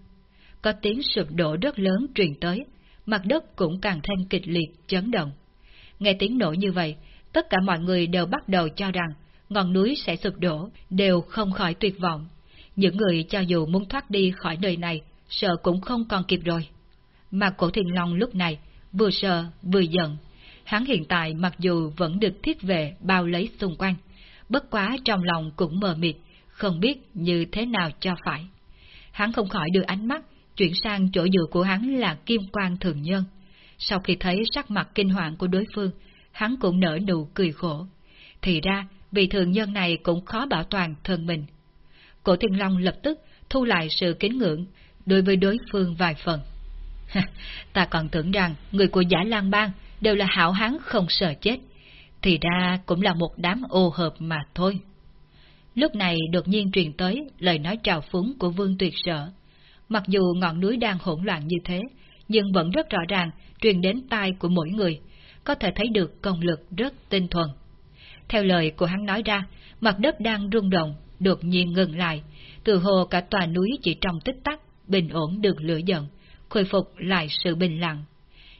có tiếng sụp đổ rất lớn truyền tới, mặt đất cũng càng thêm kịch liệt, chấn động. Nghe tiếng nổ như vậy, tất cả mọi người đều bắt đầu cho rằng ngọn núi sẽ sụp đổ, đều không khỏi tuyệt vọng. Những người cho dù muốn thoát đi khỏi nơi này, sợ cũng không còn kịp rồi. Mà cổ thiền long lúc này, vừa sợ vừa giận. Hắn hiện tại mặc dù vẫn được thiết vệ bao lấy xung quanh, bất quá trong lòng cũng mờ mịt, không biết như thế nào cho phải. Hắn không khỏi đưa ánh mắt, chuyển sang chỗ dựa của hắn là kim quan thường nhân. Sau khi thấy sắc mặt kinh hoàng của đối phương, hắn cũng nở nụ cười khổ. Thì ra, vị thường nhân này cũng khó bảo toàn thân mình. Cổ Thiên Long lập tức thu lại sự kính ngưỡng đối với đối phương vài phần. Ta còn tưởng rằng người của giả lang bang đều là hảo hán không sợ chết, thì ra cũng là một đám ô hợp mà thôi. Lúc này đột nhiên truyền tới lời nói trào phúng của Vương Tuyệt Sở. Mặc dù ngọn núi đang hỗn loạn như thế, nhưng vẫn rất rõ ràng truyền đến tai của mỗi người, có thể thấy được công lực rất tinh thuần. Theo lời của hắn nói ra, mặt đất đang rung động, đột nhiên ngừng lại, từ hồ cả tòa núi chỉ trong tích tắc, bình ổn được lửa giận, khôi phục lại sự bình lặng.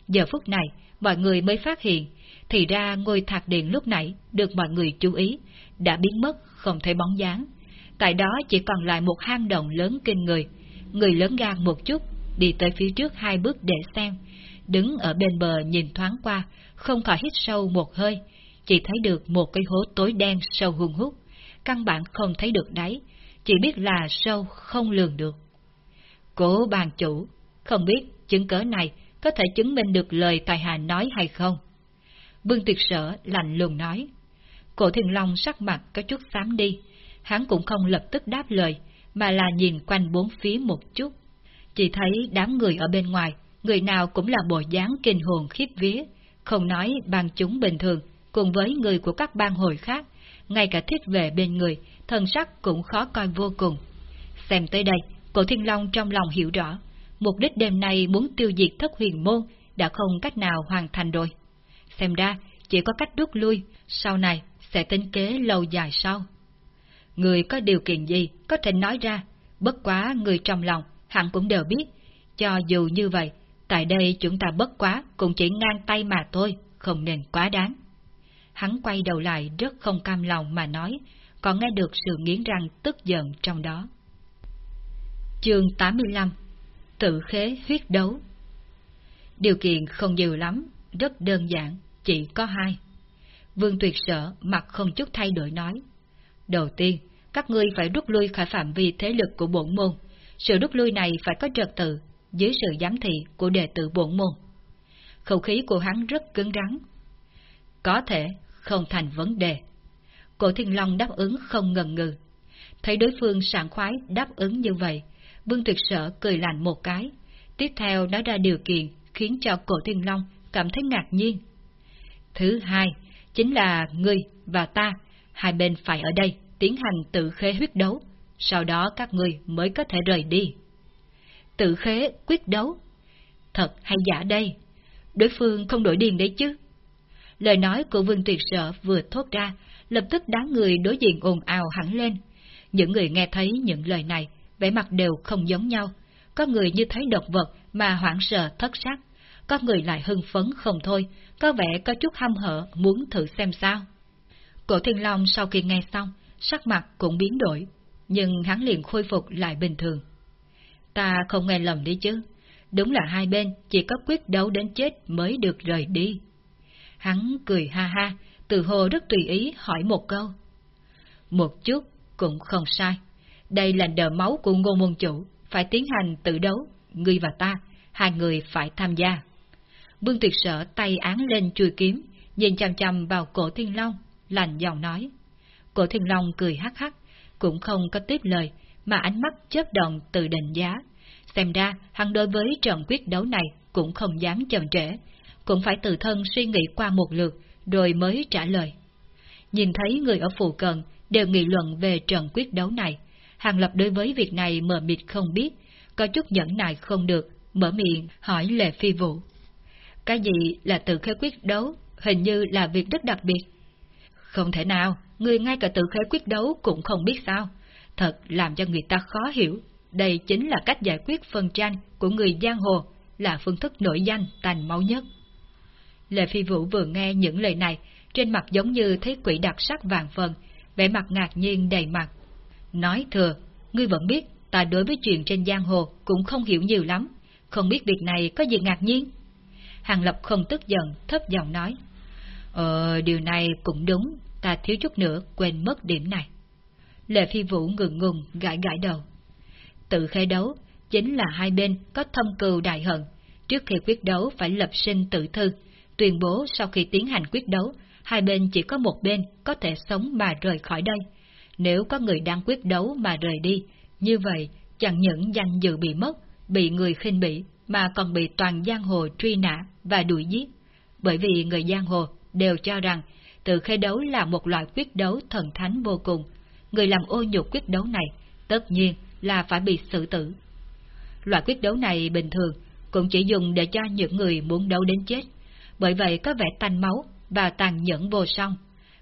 Giờ phút này, mọi người mới phát hiện, thì ra ngôi thạc điện lúc nãy được mọi người chú ý, đã biến mất, không thấy bóng dáng. Tại đó chỉ còn lại một hang động lớn kinh người, người lớn gan một chút, đi tới phía trước hai bước để xem, đứng ở bên bờ nhìn thoáng qua, không khỏi hít sâu một hơi, chỉ thấy được một cái hố tối đen sâu hung hút, căn bản không thấy được đáy, chỉ biết là sâu không lường được. Cố bàn chủ, không biết chứng cớ này có thể chứng minh được lời tài hà nói hay không? Vương tuyệt sở lạnh lùng nói. Cổ thiên long sắc mặt có chút xám đi, hắn cũng không lập tức đáp lời, mà là nhìn quanh bốn phía một chút. Chỉ thấy đám người ở bên ngoài, người nào cũng là bộ dáng kinh hồn khiếp vía, không nói bằng chúng bình thường, cùng với người của các bang hội khác, ngay cả thiết về bên người, thần sắc cũng khó coi vô cùng. Xem tới đây, cổ thiên long trong lòng hiểu rõ, mục đích đêm nay muốn tiêu diệt thất huyền môn đã không cách nào hoàn thành rồi. Xem ra, chỉ có cách rút lui, sau này sẽ tính kế lâu dài sau. Người có điều kiện gì có thể nói ra, bất quá người trong lòng hẳn cũng đều biết, cho dù như vậy, tại đây chúng ta bất quá cũng chỉ ngang tay mà thôi, không nên quá đáng. Hắn quay đầu lại rất không cam lòng mà nói, còn nghe được sự nghiến răng tức giận trong đó. Chương 85 Tự khế huyết đấu Điều kiện không nhiều lắm, rất đơn giản, chỉ có hai. Vương Tuyệt Sở mặt không chút thay đổi nói. Đầu tiên, các ngươi phải rút lui khỏi phạm vi thế lực của bổn môn. Sự rút lui này phải có trật tự, dưới sự giám thị của đệ tử bổn môn. Khẩu khí của hắn rất cứng rắn. Có thể, không thành vấn đề. Cổ Thiên Long đáp ứng không ngần ngừ. Thấy đối phương sảng khoái đáp ứng như vậy, Vương Tuyệt Sở cười lạnh một cái. Tiếp theo nói ra điều kiện khiến cho Cổ Thiên Long cảm thấy ngạc nhiên. Thứ hai, chính là ngươi và ta, hai bên phải ở đây tiến hành tự khế huyết đấu, sau đó các ngươi mới có thể rời đi. Tự khế quyết đấu? Thật hay giả đây? Đối phương không đổi điền đấy chứ? Lời nói của Vương Tuyệt Sở vừa thốt ra, lập tức đám người đối diện ồn ào hẳn lên. Những người nghe thấy những lời này, vẻ mặt đều không giống nhau. Có người như thấy độc vật mà hoảng sợ thất sắc, có người lại hưng phấn không thôi, có vẻ có chút hăm hở muốn thử xem sao. Cổ Thiên Long sau khi nghe xong, sắc mặt cũng biến đổi, nhưng hắn liền khôi phục lại bình thường. Ta không nghe lầm đi chứ, đúng là hai bên chỉ có quyết đấu đến chết mới được rời đi. Hắn cười ha ha, từ hồ rất tùy ý hỏi một câu. Một chút cũng không sai, đây là đờ máu của ngô môn chủ, phải tiến hành tự đấu, ngươi và ta, hai người phải tham gia. Vương Tuyệt Sở tay án lên chui kiếm, nhìn chăm chăm vào cổ Thiên Long, lành giọng nói. Cổ Thiên Long cười hắc hắc, cũng không có tiếp lời, mà ánh mắt chớp động từ định giá. Xem ra, hắn đối với trận quyết đấu này cũng không dám chậm trễ, cũng phải tự thân suy nghĩ qua một lượt, rồi mới trả lời. Nhìn thấy người ở phụ cận đều nghị luận về trận quyết đấu này, Hàng Lập đối với việc này mờ mịt không biết, có chút nhẫn nại không được, mở miệng hỏi Lệ Phi Vũ. Cái gì là tự khế quyết đấu, hình như là việc rất đặc biệt. Không thể nào, người ngay cả tự khế quyết đấu cũng không biết sao. Thật làm cho người ta khó hiểu. Đây chính là cách giải quyết phân tranh của người giang hồ, là phương thức nổi danh tàn máu nhất. Lệ Phi Vũ vừa nghe những lời này, trên mặt giống như thấy quỷ đặc sắc vàng phần, vẻ mặt ngạc nhiên đầy mặt. Nói thừa, ngươi vẫn biết, ta đối với chuyện trên giang hồ cũng không hiểu nhiều lắm, không biết việc này có gì ngạc nhiên. Hàng Lập không tức giận, thấp giọng nói. Ờ, điều này cũng đúng, ta thiếu chút nữa quên mất điểm này. Lệ Phi Vũ ngừng ngùng gãi gãi đầu. Tự khai đấu chính là hai bên có thâm cừu đại hận, trước khi quyết đấu phải lập sinh tự thư, tuyên bố sau khi tiến hành quyết đấu, hai bên chỉ có một bên có thể sống mà rời khỏi đây. Nếu có người đang quyết đấu mà rời đi, như vậy chẳng những danh dự bị mất, bị người khinh bỉ, mà còn bị toàn giang hồ truy nã và đuổi giết. Bởi vì người giang hồ đều cho rằng tự khế đấu là một loại quyết đấu thần thánh vô cùng. Người làm ô nhục quyết đấu này, tất nhiên là phải bị xử tử. Loại quyết đấu này bình thường cũng chỉ dùng để cho những người muốn đấu đến chết, bởi vậy có vẻ tanh máu và tàn nhẫn vô song.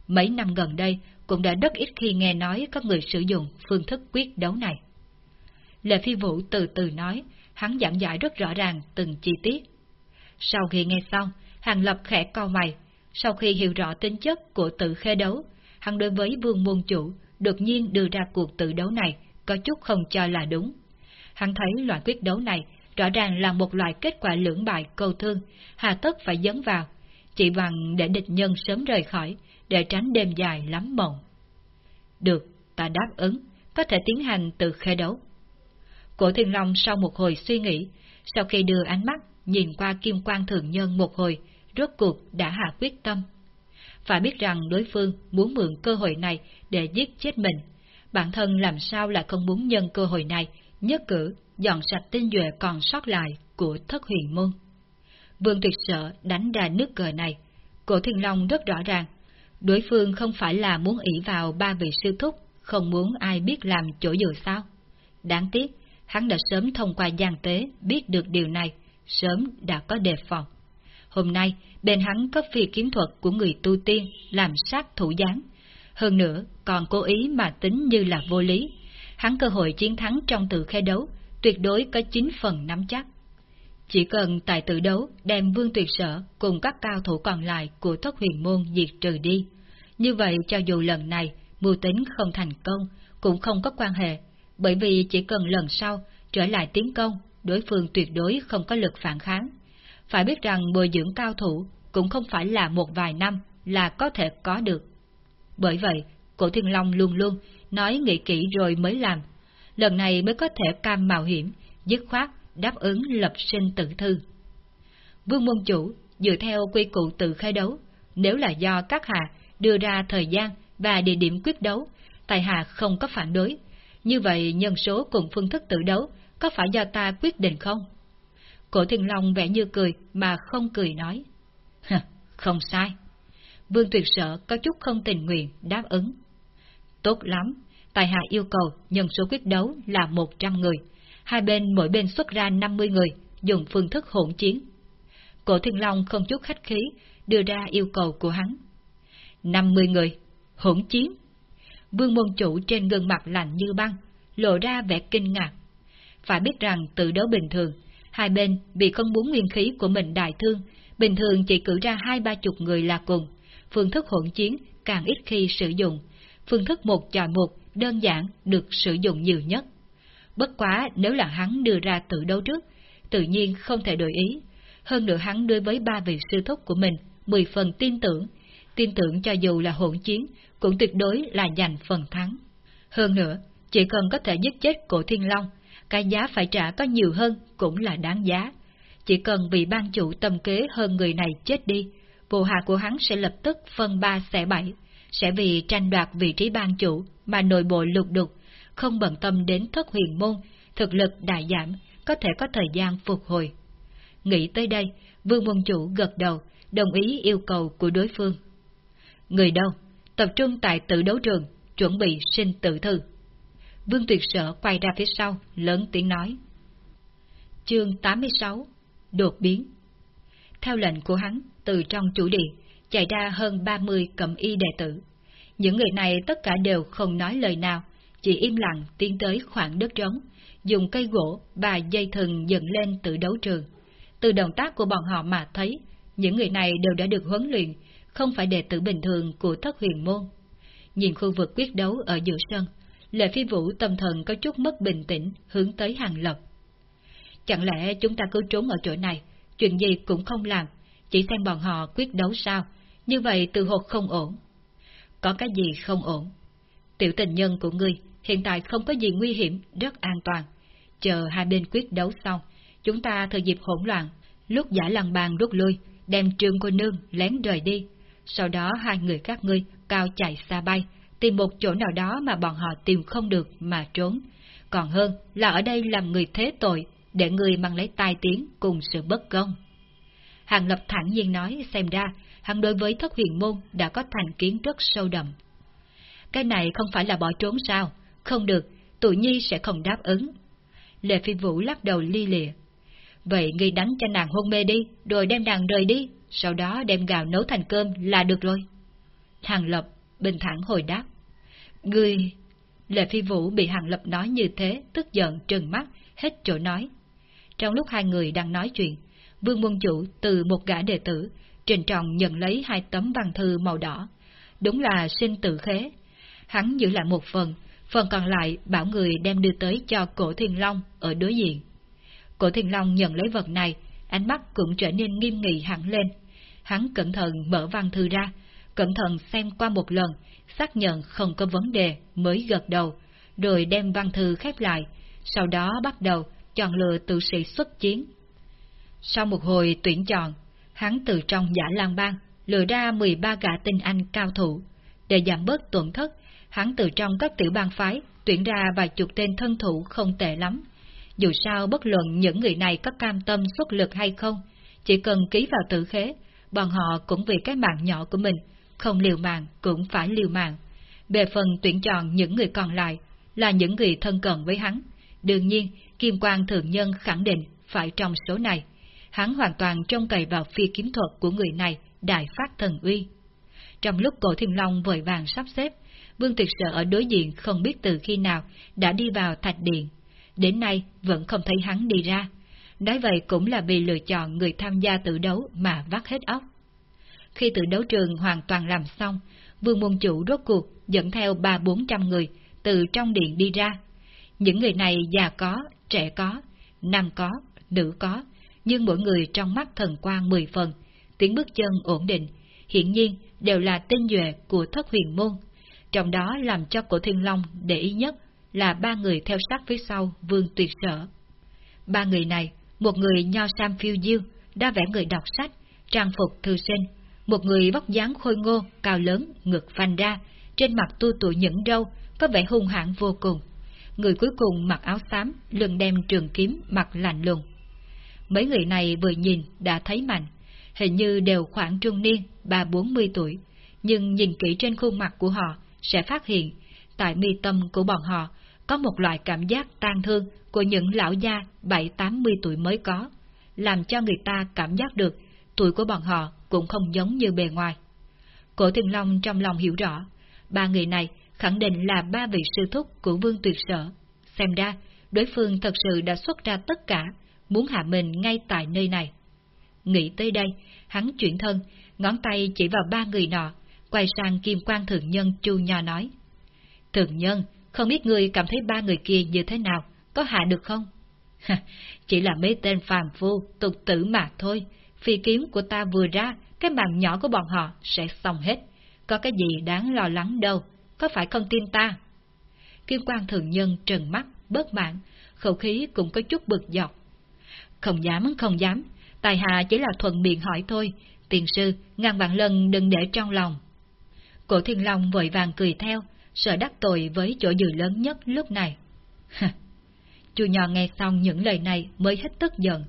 Mấy năm gần đây cũng đã rất ít khi nghe nói có người sử dụng phương thức quyết đấu này. Lệ Phi Vũ từ từ nói, hắn giảng giải rất rõ ràng từng chi tiết. Sau khi nghe xong, Hàng Lập khẽ cau mày, sau khi hiểu rõ tính chất của tự khê đấu, hắn đối với vương môn chủ đột nhiên đưa ra cuộc tự đấu này có chút không cho là đúng. Hắn thấy loại quyết đấu này rõ ràng là một loại kết quả lưỡng bại câu thương, hà tất phải dấn vào, chỉ bằng để địch nhân sớm rời khỏi, để tránh đêm dài lắm mộng. Được, ta đáp ứng, có thể tiến hành từ khế đấu. Cổ Thiên Long sau một hồi suy nghĩ, sau khi đưa ánh mắt nhìn qua kim quan thượng nhân một hồi, rốt cuộc đã hạ quyết tâm. Phải biết rằng đối phương muốn mượn cơ hội này để giết chết mình. Bản thân làm sao là không muốn nhân cơ hội này, nhất cử dọn sạch tinh duệ còn sót lại của thất huyền môn. Vương tuyệt sợ đánh đà nước cờ này. Cổ Thiên Long rất rõ ràng, đối phương không phải là muốn ỷ vào ba vị sư thúc, không muốn ai biết làm chỗ dựa sao. Đáng tiếc, hắn đã sớm thông qua gian tế biết được điều này, sớm đã có đề phòng. Hôm nay, bên hắn có phi kiếm thuật của người tu tiên làm sát thủ gián. Hơn nữa, còn cố ý mà tính như là vô lý. Hắn cơ hội chiến thắng trong tự khai đấu, tuyệt đối có 9 phần nắm chắc. Chỉ cần tại tự đấu đem vương tuyệt sở cùng các cao thủ còn lại của thất huyền môn diệt trừ đi. Như vậy cho dù lần này mưu tính không thành công, cũng không có quan hệ, bởi vì chỉ cần lần sau trở lại tiến công, đối phương tuyệt đối không có lực phản kháng. Phải biết rằng bồi dưỡng cao thủ cũng không phải là một vài năm là có thể có được. Bởi vậy, cổ thiên long luôn luôn nói nghĩ kỹ rồi mới làm. Lần này mới có thể cam mạo hiểm, dứt khoát đáp ứng lập sinh tự thư. Vương môn chủ dựa theo quy củ tự khai đấu, nếu là do các hạ đưa ra thời gian và địa điểm quyết đấu, tài hạ không có phản đối. Như vậy nhân số cùng phương thức tự đấu có phải do ta quyết định không? Cổ Thiên Long vẻ như cười mà không cười nói. không sai. Vương Tuyệt Sở có chút không tình nguyện đáp ứng. Tốt lắm, tài hạ yêu cầu nhân số quyết đấu là 100 người, hai bên mỗi bên xuất ra 50 người, dùng phương thức hỗn chiến. Cổ Thiên Long không chút khách khí, đưa ra yêu cầu của hắn. 50 người, hỗn chiến. Vương môn chủ trên gương mặt lạnh như băng, lộ ra vẻ kinh ngạc. Phải biết rằng tự đấu bình thường, hai bên vì không muốn nguyên khí của mình đại thương, bình thường chỉ cử ra hai ba chục người là cùng. Phương thức hỗn chiến càng ít khi sử dụng. Phương thức một chọi một đơn giản được sử dụng nhiều nhất. Bất quá nếu là hắn đưa ra tự đấu trước, tự nhiên không thể đổi ý. Hơn nữa hắn đối với ba vị sư thúc của mình, mười phần tin tưởng, tin tưởng cho dù là hỗn chiến, cũng tuyệt đối là giành phần thắng. Hơn nữa, chỉ cần có thể giết chết cổ thiên long, cái giá phải trả có nhiều hơn cũng là đáng giá. Chỉ cần bị ban chủ tâm kế hơn người này chết đi, bộ hạ của hắn sẽ lập tức phân ba xẻ bảy, sẽ vì tranh đoạt vị trí ban chủ mà nội bộ lục đục, không bận tâm đến thất huyền môn, thực lực đại giảm, có thể có thời gian phục hồi. Nghĩ tới đây, vương môn chủ gật đầu, đồng ý yêu cầu của đối phương. Người đâu? Tập trung tại tự đấu trường, chuẩn bị sinh tự thư. Vương Tuyệt Sở quay ra phía sau, lớn tiếng nói. Chương 86 Đột biến Theo lệnh của hắn, từ trong chủ điện, chạy ra hơn 30 cầm y đệ tử. Những người này tất cả đều không nói lời nào, chỉ im lặng tiến tới khoảng đất trống, dùng cây gỗ và dây thừng dựng lên tự đấu trường. Từ động tác của bọn họ mà thấy, những người này đều đã được huấn luyện, không phải đệ tử bình thường của thất huyền môn. Nhìn khu vực quyết đấu ở giữa sân, Lệ Phi Vũ tâm thần có chút mất bình tĩnh, hướng tới hàng lập. Chẳng lẽ chúng ta cứ trốn ở chỗ này, chuyện gì cũng không làm, chỉ xem bọn họ quyết đấu sao, như vậy từ hột không ổn. Có cái gì không ổn? Tiểu tình nhân của ngươi hiện tại không có gì nguy hiểm, rất an toàn. Chờ hai bên quyết đấu xong, chúng ta thời dịp hỗn loạn, lúc giả lăng bàn rút lui, đem trương cô nương lén rời đi. Sau đó hai người các ngươi cao chạy xa bay, tìm một chỗ nào đó mà bọn họ tìm không được mà trốn. Còn hơn là ở đây làm người thế tội, để người mang lấy tai tiếng cùng sự bất công. Hàng Lập thẳng nhiên nói xem ra, hắn đối với thất huyền môn đã có thành kiến rất sâu đậm. Cái này không phải là bỏ trốn sao, không được, tụi nhi sẽ không đáp ứng. Lệ Phi Vũ lắc đầu ly lìa. Vậy ngươi đánh cho nàng hôn mê đi, rồi đem nàng rời đi, sau đó đem gạo nấu thành cơm là được rồi. Hàng Lập bình thản hồi đáp. Ngươi... Lệ Phi Vũ bị Hàng Lập nói như thế, tức giận trừng mắt, hết chỗ nói. Trong lúc hai người đang nói chuyện, Vương Môn Chủ từ một gã đệ tử, trình trọng nhận lấy hai tấm văn thư màu đỏ. Đúng là sinh tự khế. Hắn giữ lại một phần, phần còn lại bảo người đem đưa tới cho cổ thiên long ở đối diện. Cổ thiên long nhận lấy vật này, ánh mắt cũng trở nên nghiêm nghị hẳn lên. Hắn cẩn thận mở văn thư ra, cẩn thận xem qua một lần, xác nhận không có vấn đề mới gật đầu, rồi đem văn thư khép lại, sau đó bắt đầu chọn lựa tự sĩ xuất chiến. Sau một hồi tuyển chọn, hắn từ trong giả lang bang lựa ra 13 gã tinh anh cao thủ. Để giảm bớt tổn thất, hắn từ trong các tiểu bang phái tuyển ra vài chục tên thân thủ không tệ lắm. Dù sao bất luận những người này có cam tâm xuất lực hay không, chỉ cần ký vào tử khế, bọn họ cũng vì cái mạng nhỏ của mình, không liều mạng cũng phải liều mạng. Về phần tuyển chọn những người còn lại là những người thân cận với hắn. Đương nhiên, Kim Quang Thượng Nhân khẳng định phải trong số này. Hắn hoàn toàn trông cậy vào phi kiếm thuật của người này đại phát thần uy. Trong lúc cổ thiên long vội vàng sắp xếp, Vương Tuyệt Sợ ở đối diện không biết từ khi nào đã đi vào thạch điện. Đến nay vẫn không thấy hắn đi ra. Nói vậy cũng là vì lựa chọn người tham gia tự đấu mà vắt hết óc. Khi tự đấu trường hoàn toàn làm xong, Vương Môn Chủ rốt cuộc dẫn theo ba bốn trăm người từ trong điện đi ra. Những người này già có, trẻ có, nam có, nữ có, nhưng mỗi người trong mắt thần quang mười phần, tiếng bước chân ổn định, hiển nhiên đều là tinh nhuệ của thất huyền môn. Trong đó làm cho cổ thiên long để ý nhất là ba người theo sát phía sau vương tuyệt sở. Ba người này, một người nho sam phiêu diêu, đa vẻ người đọc sách, trang phục thư sinh, một người vóc dáng khôi ngô, cao lớn, ngực phanh ra, trên mặt tu tụ những râu, có vẻ hung hãn vô cùng. Người cuối cùng mặc áo xám, lưng đem trường kiếm, mặt lạnh lùng. Mấy người này vừa nhìn đã thấy mạnh, hình như đều khoảng trung niên, ba bốn mươi tuổi, nhưng nhìn kỹ trên khuôn mặt của họ sẽ phát hiện, tại mi tâm của bọn họ có một loại cảm giác tan thương của những lão gia bảy tám mươi tuổi mới có, làm cho người ta cảm giác được tuổi của bọn họ cũng không giống như bề ngoài. Cổ Thiên Long trong lòng hiểu rõ, ba người này khẳng định là ba vị sư thúc của Vương Tuyệt Sở. Xem ra, đối phương thật sự đã xuất ra tất cả, muốn hạ mình ngay tại nơi này. Nghĩ tới đây, hắn chuyển thân, ngón tay chỉ vào ba người nọ, quay sang kim quan thượng nhân chu nho nói. Thượng nhân, không biết người cảm thấy ba người kia như thế nào, có hạ được không? chỉ là mấy tên phàm phu, tục tử mà thôi, phi kiếm của ta vừa ra, cái mạng nhỏ của bọn họ sẽ xong hết. Có cái gì đáng lo lắng đâu, có phải không tin ta? Kim quan thường nhân trừng mắt, bớt mạng, khẩu khí cũng có chút bực dọc. Không dám, không dám, tài hạ chỉ là thuận miệng hỏi thôi, tiền sư, ngàn vạn lần đừng để trong lòng. Cổ thiên long vội vàng cười theo, sợ đắc tội với chỗ dư lớn nhất lúc này. Chu nhỏ nghe xong những lời này mới hết tức giận.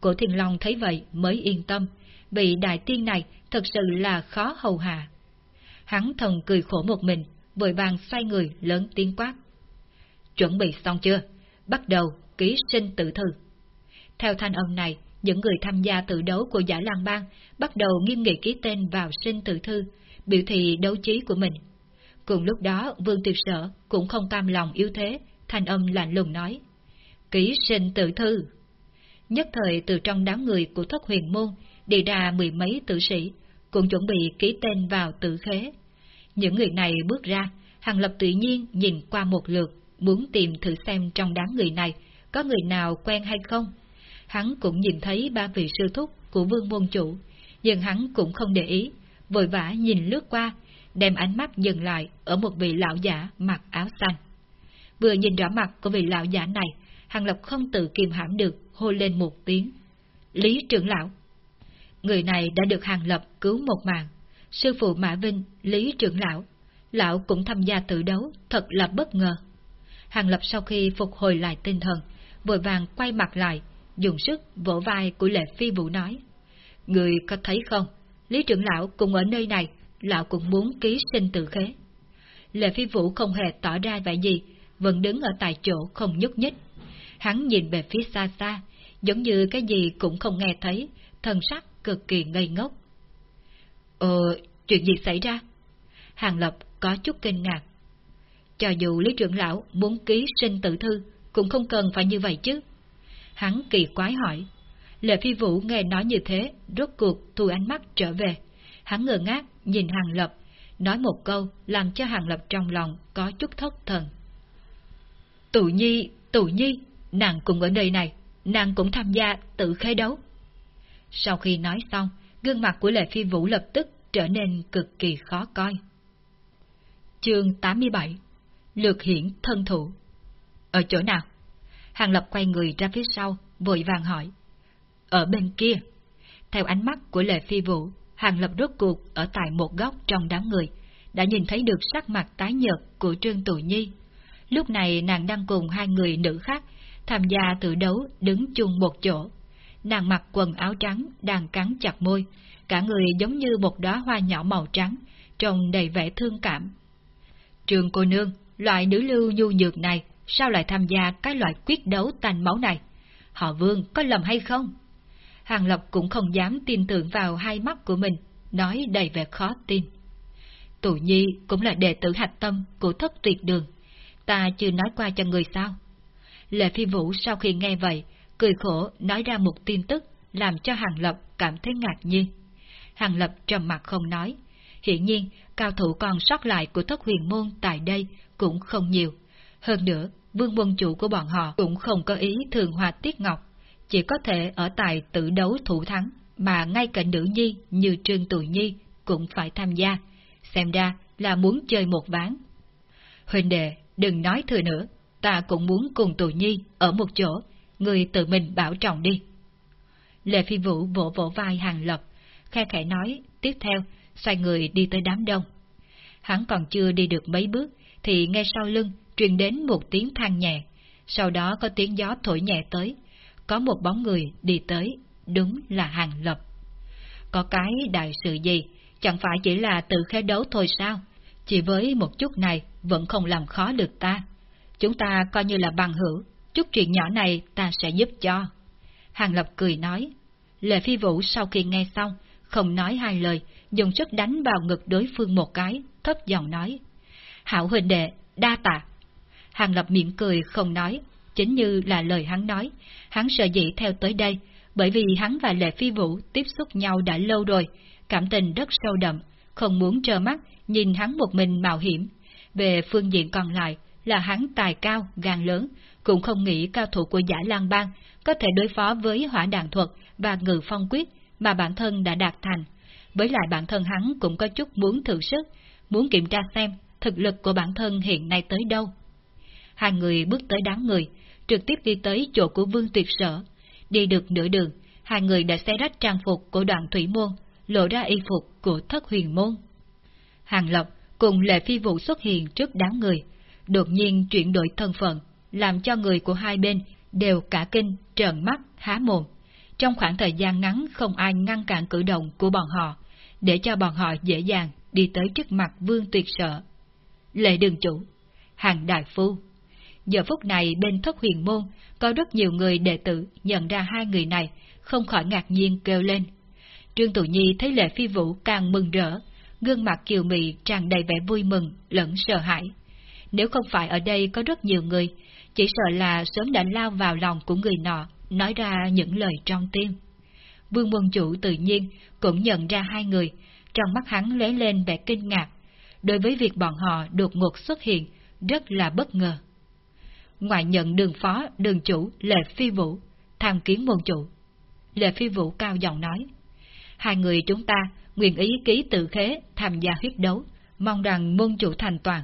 Cổ thiên long thấy vậy mới yên tâm, vị đại tiên này thật sự là khó hầu hạ. Hắn thần cười khổ một mình, vội vàng xoay người lớn tiếng quát. Chuẩn bị xong chưa? Bắt đầu ký sinh tự thư. Theo thanh âm này, những người tham gia tự đấu của giả lang bang bắt đầu nghiêm nghị ký tên vào sinh tự thư, biểu thị đấu trí của mình. Cùng lúc đó, Vương Tuyệt Sở cũng không cam lòng yếu thế, thanh âm lạnh lùng nói. Ký sinh tự thư. Nhất thời từ trong đám người của thất huyền môn, đi ra mười mấy tử sĩ, cũng chuẩn bị ký tên vào tử khế. Những người này bước ra, Hàng Lập tự nhiên nhìn qua một lượt, muốn tìm thử xem trong đám người này có người nào quen hay không. Hắn cũng nhìn thấy ba vị sư thúc của vương môn chủ, nhưng hắn cũng không để ý, vội vã nhìn lướt qua, đem ánh mắt dừng lại ở một vị lão giả mặc áo xanh. Vừa nhìn rõ mặt của vị lão giả này, Hàng Lập không tự kiềm hãm được, hô lên một tiếng. Lý trưởng lão. Người này đã được Hàng Lập cứu một mạng. Sư phụ Mã Vinh, Lý trưởng lão, lão cũng tham gia tự đấu, thật là bất ngờ. Hàng Lập sau khi phục hồi lại tinh thần, vội vàng quay mặt lại, dùng sức vỗ vai của Lệ Phi Vũ nói. Người có thấy không, Lý trưởng lão cũng ở nơi này, lão cũng muốn ký sinh tự khế. Lệ Phi Vũ không hề tỏ ra vẻ gì, vẫn đứng ở tại chỗ không nhúc nhích. Hắn nhìn về phía xa xa, giống như cái gì cũng không nghe thấy, thần sắc cực kỳ ngây ngốc. Ờ, chuyện gì xảy ra? Hàng Lập có chút kinh ngạc. Cho dù Lý trưởng lão muốn ký sinh tự thư, cũng không cần phải như vậy chứ. Hắn kỳ quái hỏi. Lệ Phi Vũ nghe nói như thế, rốt cuộc thu ánh mắt trở về. Hắn ngờ ngác nhìn Hàng Lập, nói một câu làm cho Hàng Lập trong lòng có chút thất thần. Tụ nhi, tụ nhi, nàng cũng ở nơi này, nàng cũng tham gia tự khế đấu. Sau khi nói xong, gương mặt của Lệ Phi Vũ lập tức trở nên cực kỳ khó coi. Chương 87 Lược hiển thân thủ Ở chỗ nào? Hàng Lập quay người ra phía sau, vội vàng hỏi. Ở bên kia. Theo ánh mắt của Lệ Phi Vũ, Hàng Lập rốt cuộc ở tại một góc trong đám người, đã nhìn thấy được sắc mặt tái nhợt của Trương Tụ Nhi. Lúc này nàng đang cùng hai người nữ khác tham gia tự đấu đứng chung một chỗ. Nàng mặc quần áo trắng, đang cắn chặt môi, cả người giống như một đóa hoa nhỏ màu trắng, trông đầy vẻ thương cảm. Trường cô nương, loại nữ lưu nhu nhược này, sao lại tham gia cái loại quyết đấu tàn máu này? Họ vương có lầm hay không? Hàng Lập cũng không dám tin tưởng vào hai mắt của mình, nói đầy vẻ khó tin. Tụ nhi cũng là đệ tử hạch tâm của thất tuyệt đường. Ta chưa nói qua cho người sao? Lệ Phi Vũ sau khi nghe vậy, cười khổ nói ra một tin tức làm cho Hàng Lập cảm thấy ngạc nhiên. Hàng Lập trầm mặt không nói. Hiện nhiên, cao thủ còn sót lại của thất huyền môn tại đây cũng không nhiều. Hơn nữa, vương môn chủ của bọn họ cũng không có ý thường hòa tiết ngọc, chỉ có thể ở tại tự đấu thủ thắng, mà ngay cả nữ nhi như Trương Tùy Nhi cũng phải tham gia. Xem ra, là muốn chơi một ván. Huỳnh đệ, đừng nói thừa nữa, ta cũng muốn cùng tù nhi ở một chỗ, người tự mình bảo trọng đi. Lệ Phi Vũ vỗ vỗ vai Hàng Lập, khe khẽ nói, tiếp theo, xoay người đi tới đám đông. Hắn còn chưa đi được mấy bước, thì nghe sau lưng truyền đến một tiếng than nhẹ, sau đó có tiếng gió thổi nhẹ tới, có một bóng người đi tới, đúng là Hàng Lập. Có cái đại sự gì, chẳng phải chỉ là tự khế đấu thôi sao? Chỉ với một chút này vẫn không làm khó được ta. Chúng ta coi như là bằng hữu, chút chuyện nhỏ này ta sẽ giúp cho. Hàng Lập cười nói. Lệ Phi Vũ sau khi nghe xong, không nói hai lời, dùng sức đánh vào ngực đối phương một cái, thấp giọng nói. Hảo huynh đệ, đa tạ. Hàng Lập miệng cười không nói, chính như là lời hắn nói, hắn sợ dĩ theo tới đây, bởi vì hắn và Lệ Phi Vũ tiếp xúc nhau đã lâu rồi, cảm tình rất sâu đậm, không muốn trơ mắt nhìn hắn một mình mạo hiểm. Về phương diện còn lại là hắn tài cao, gan lớn, cũng không nghĩ cao thủ của giả lang bang có thể đối phó với hỏa đạn thuật và ngự phong quyết mà bản thân đã đạt thành. Với lại bản thân hắn cũng có chút muốn thử sức, muốn kiểm tra xem thực lực của bản thân hiện nay tới đâu. Hai người bước tới đám người, trực tiếp đi tới chỗ của Vương Tuyệt Sở. Đi được nửa đường, hai người đã xé rách trang phục của đoàn thủy môn, lộ ra y phục của thất huyền môn. Hàng lộc cùng Lệ Phi Vũ xuất hiện trước đám người, đột nhiên chuyển đổi thân phận, làm cho người của hai bên đều cả kinh, trợn mắt, há mồm. Trong khoảng thời gian ngắn không ai ngăn cản cử động của bọn họ, để cho bọn họ dễ dàng đi tới trước mặt Vương Tuyệt Sợ. Lệ đường chủ, hàng đại phu. Giờ phút này bên thất huyền môn, có rất nhiều người đệ tử nhận ra hai người này, không khỏi ngạc nhiên kêu lên. Trương Tụ Nhi thấy Lệ Phi Vũ càng mừng rỡ, gương mặt kiều mị tràn đầy vẻ vui mừng, lẫn sợ hãi. Nếu không phải ở đây có rất nhiều người, chỉ sợ là sớm đã lao vào lòng của người nọ, nói ra những lời trong tim. Vương môn chủ tự nhiên cũng nhận ra hai người, trong mắt hắn lóe lên vẻ kinh ngạc. Đối với việc bọn họ đột ngột xuất hiện, rất là bất ngờ. Ngoại nhận đường phó, đường chủ, Lệ Phi Vũ, tham kiến môn chủ. Lệ Phi Vũ cao giọng nói. Hai người chúng ta nguyện ý ký tự khế tham gia huyết đấu, mong rằng môn chủ thành toàn.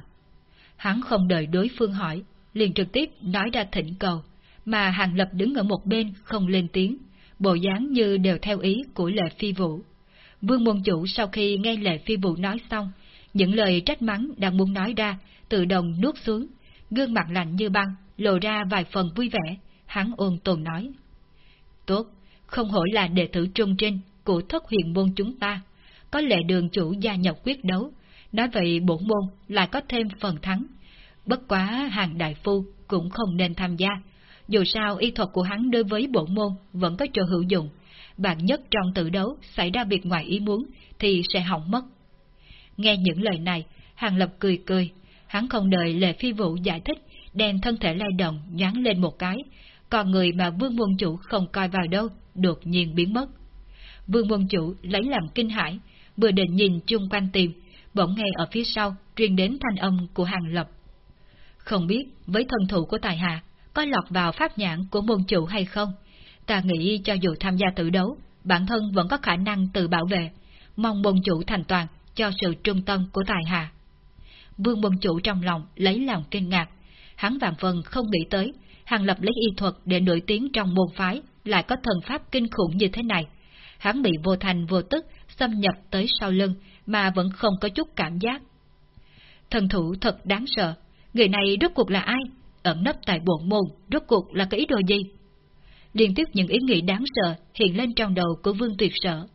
Hắn không đợi đối phương hỏi, liền trực tiếp nói ra thỉnh cầu, mà Hàng Lập đứng ở một bên không lên tiếng, bộ dáng như đều theo ý của Lệ Phi Vũ. Vương môn chủ sau khi nghe Lệ Phi Vũ nói xong, những lời trách mắng đang muốn nói ra, tự động nuốt xuống, gương mặt lạnh như băng, lộ ra vài phần vui vẻ, hắn ôn tồn nói. Tốt, không hổ là đệ tử trung trinh của thất huyền môn chúng ta, có lệ đường chủ gia nhập quyết đấu, nói vậy bổn môn lại có thêm phần thắng. Bất quá hàng đại phu cũng không nên tham gia, dù sao y thuật của hắn đối với bổn môn vẫn có chỗ hữu dụng, bạn nhất trong tự đấu xảy ra việc ngoài ý muốn thì sẽ hỏng mất. Nghe những lời này, Hàng Lập cười cười, hắn không đợi Lệ Phi Vũ giải thích, đèn thân thể lay động nhán lên một cái, còn người mà vương môn chủ không coi vào đâu, đột nhiên biến mất. Vương môn chủ lấy làm kinh hãi, vừa định nhìn chung quanh tìm, bỗng nghe ở phía sau truyền đến thanh âm của Hàng Lập. Không biết với thân thủ của tài hạ có lọt vào pháp nhãn của môn chủ hay không, ta nghĩ cho dù tham gia tự đấu, bản thân vẫn có khả năng tự bảo vệ, mong môn chủ thành toàn cho sự trung tâm của tài hạ. Vương môn chủ trong lòng lấy lòng kinh ngạc, hắn vạn phần không nghĩ tới, Hàng Lập lấy y thuật để nổi tiếng trong môn phái, lại có thần pháp kinh khủng như thế này. Hắn bị vô thành vô tức xâm nhập tới sau lưng mà vẫn không có chút cảm giác. Thần thủ thật đáng sợ, người này rốt cuộc là ai? Ẩn nấp tại bộ môn, rốt cuộc là cái ý đồ gì? Liên tiếp những ý nghĩ đáng sợ hiện lên trong đầu của Vương Tuyệt Sở.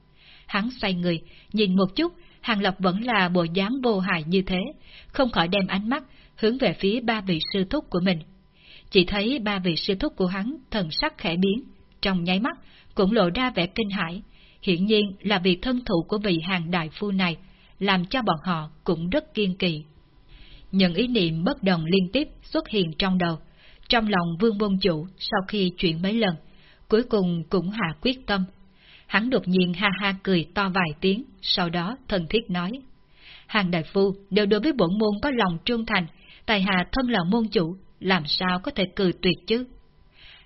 Hắn xoay người, nhìn một chút, Hàng Lập vẫn là bộ dáng vô hại như thế, không khỏi đem ánh mắt hướng về phía ba vị sư thúc của mình. Chỉ thấy ba vị sư thúc của hắn thần sắc khẽ biến, trong nháy mắt cũng lộ ra vẻ kinh hãi, hiển nhiên là vì thân thủ của vị hàng đại phu này, làm cho bọn họ cũng rất kiên kỳ. Những ý niệm bất đồng liên tiếp xuất hiện trong đầu, trong lòng vương môn chủ sau khi chuyển mấy lần, cuối cùng cũng hạ quyết tâm. Hắn đột nhiên ha ha cười to vài tiếng, sau đó thân thiết nói. Hàng đại phu đều đối với bổn môn có lòng trung thành, tài hạ thân là môn chủ, làm sao có thể cười tuyệt chứ?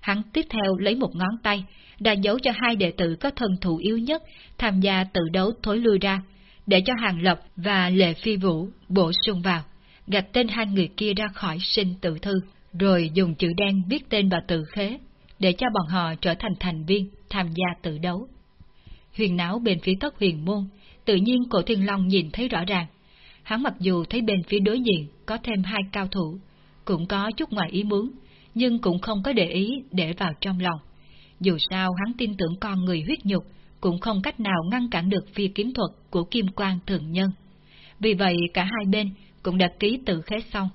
Hắn tiếp theo lấy một ngón tay, đã giấu cho hai đệ tử có thần thủ yếu nhất tham gia tự đấu thối lui ra, để cho Hàng Lập và Lệ Phi Vũ bổ sung vào, gạch tên hai người kia ra khỏi sinh tự thư, rồi dùng chữ đen viết tên vào tự khế, để cho bọn họ trở thành thành viên tham gia tự đấu. Huyền náo bên phía thất huyền môn, tự nhiên cổ thiên long nhìn thấy rõ ràng. Hắn mặc dù thấy bên phía đối diện có thêm hai cao thủ, cũng có chút ngoài ý muốn, nhưng cũng không có để ý để vào trong lòng. Dù sao hắn tin tưởng con người huyết nhục, cũng không cách nào ngăn cản được phi kiếm thuật của kim quang thượng nhân. Vì vậy cả hai bên cũng đã ký tự khế xong.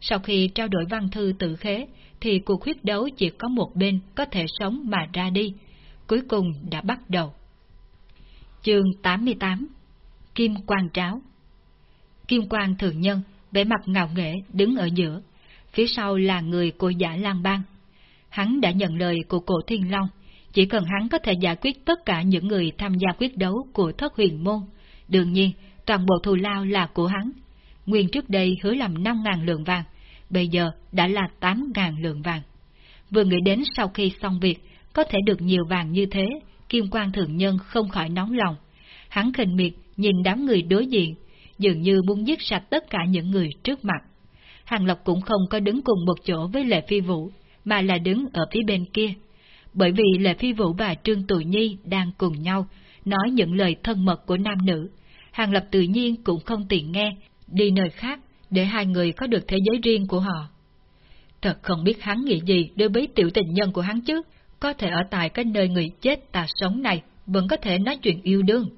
Sau khi trao đổi văn thư tự khế, thì cuộc huyết đấu chỉ có một bên có thể sống mà ra đi. Cuối cùng đã bắt đầu. Chương 88 Kim Quang Tráo Kim Quang Thượng Nhân, vẻ mặt ngạo nghễ đứng ở giữa, phía sau là người của giả lang bang. Hắn đã nhận lời của cổ Thiên Long, chỉ cần hắn có thể giải quyết tất cả những người tham gia quyết đấu của thất huyền môn, đương nhiên toàn bộ thù lao là của hắn. Nguyên trước đây hứa làm 5.000 lượng vàng, bây giờ đã là 8.000 lượng vàng. Vừa nghĩ đến sau khi xong việc, có thể được nhiều vàng như thế, Kim Quan Thượng Nhân không khỏi nóng lòng. Hắn khinh miệt nhìn đám người đối diện, dường như muốn giết sạch tất cả những người trước mặt. Hàng Lộc cũng không có đứng cùng một chỗ với Lệ Phi Vũ, mà là đứng ở phía bên kia. Bởi vì Lệ Phi Vũ và Trương Tù Nhi đang cùng nhau, nói những lời thân mật của nam nữ. Hàng Lập tự nhiên cũng không tiện nghe, đi nơi khác, để hai người có được thế giới riêng của họ. Thật không biết hắn nghĩ gì đối với tiểu tình nhân của hắn chứ, có thể ở tại cái nơi người chết ta sống này, vẫn có thể nói chuyện yêu đương.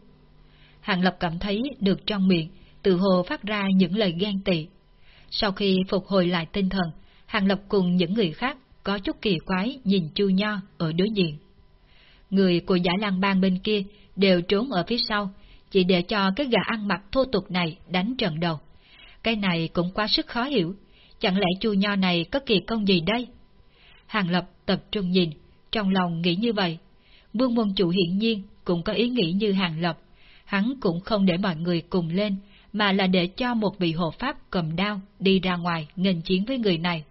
Hàng Lập cảm thấy được trong miệng, tự hồ phát ra những lời ghen tị. Sau khi phục hồi lại tinh thần, Hàng Lập cùng những người khác có chút kỳ quái nhìn Chu Nho ở đối diện. Người của giả lang bang bên kia đều trốn ở phía sau, chỉ để cho cái gà ăn mặc thô tục này đánh trận đầu. Cái này cũng quá sức khó hiểu, chẳng lẽ Chu Nho này có kỳ công gì đây? Hàng Lập tập trung nhìn, trong lòng nghĩ như vậy. Vương môn chủ hiển nhiên cũng có ý nghĩ như Hàng Lập, hắn cũng không để mọi người cùng lên, mà là để cho một vị hộ pháp cầm đao đi ra ngoài nghênh chiến với người này.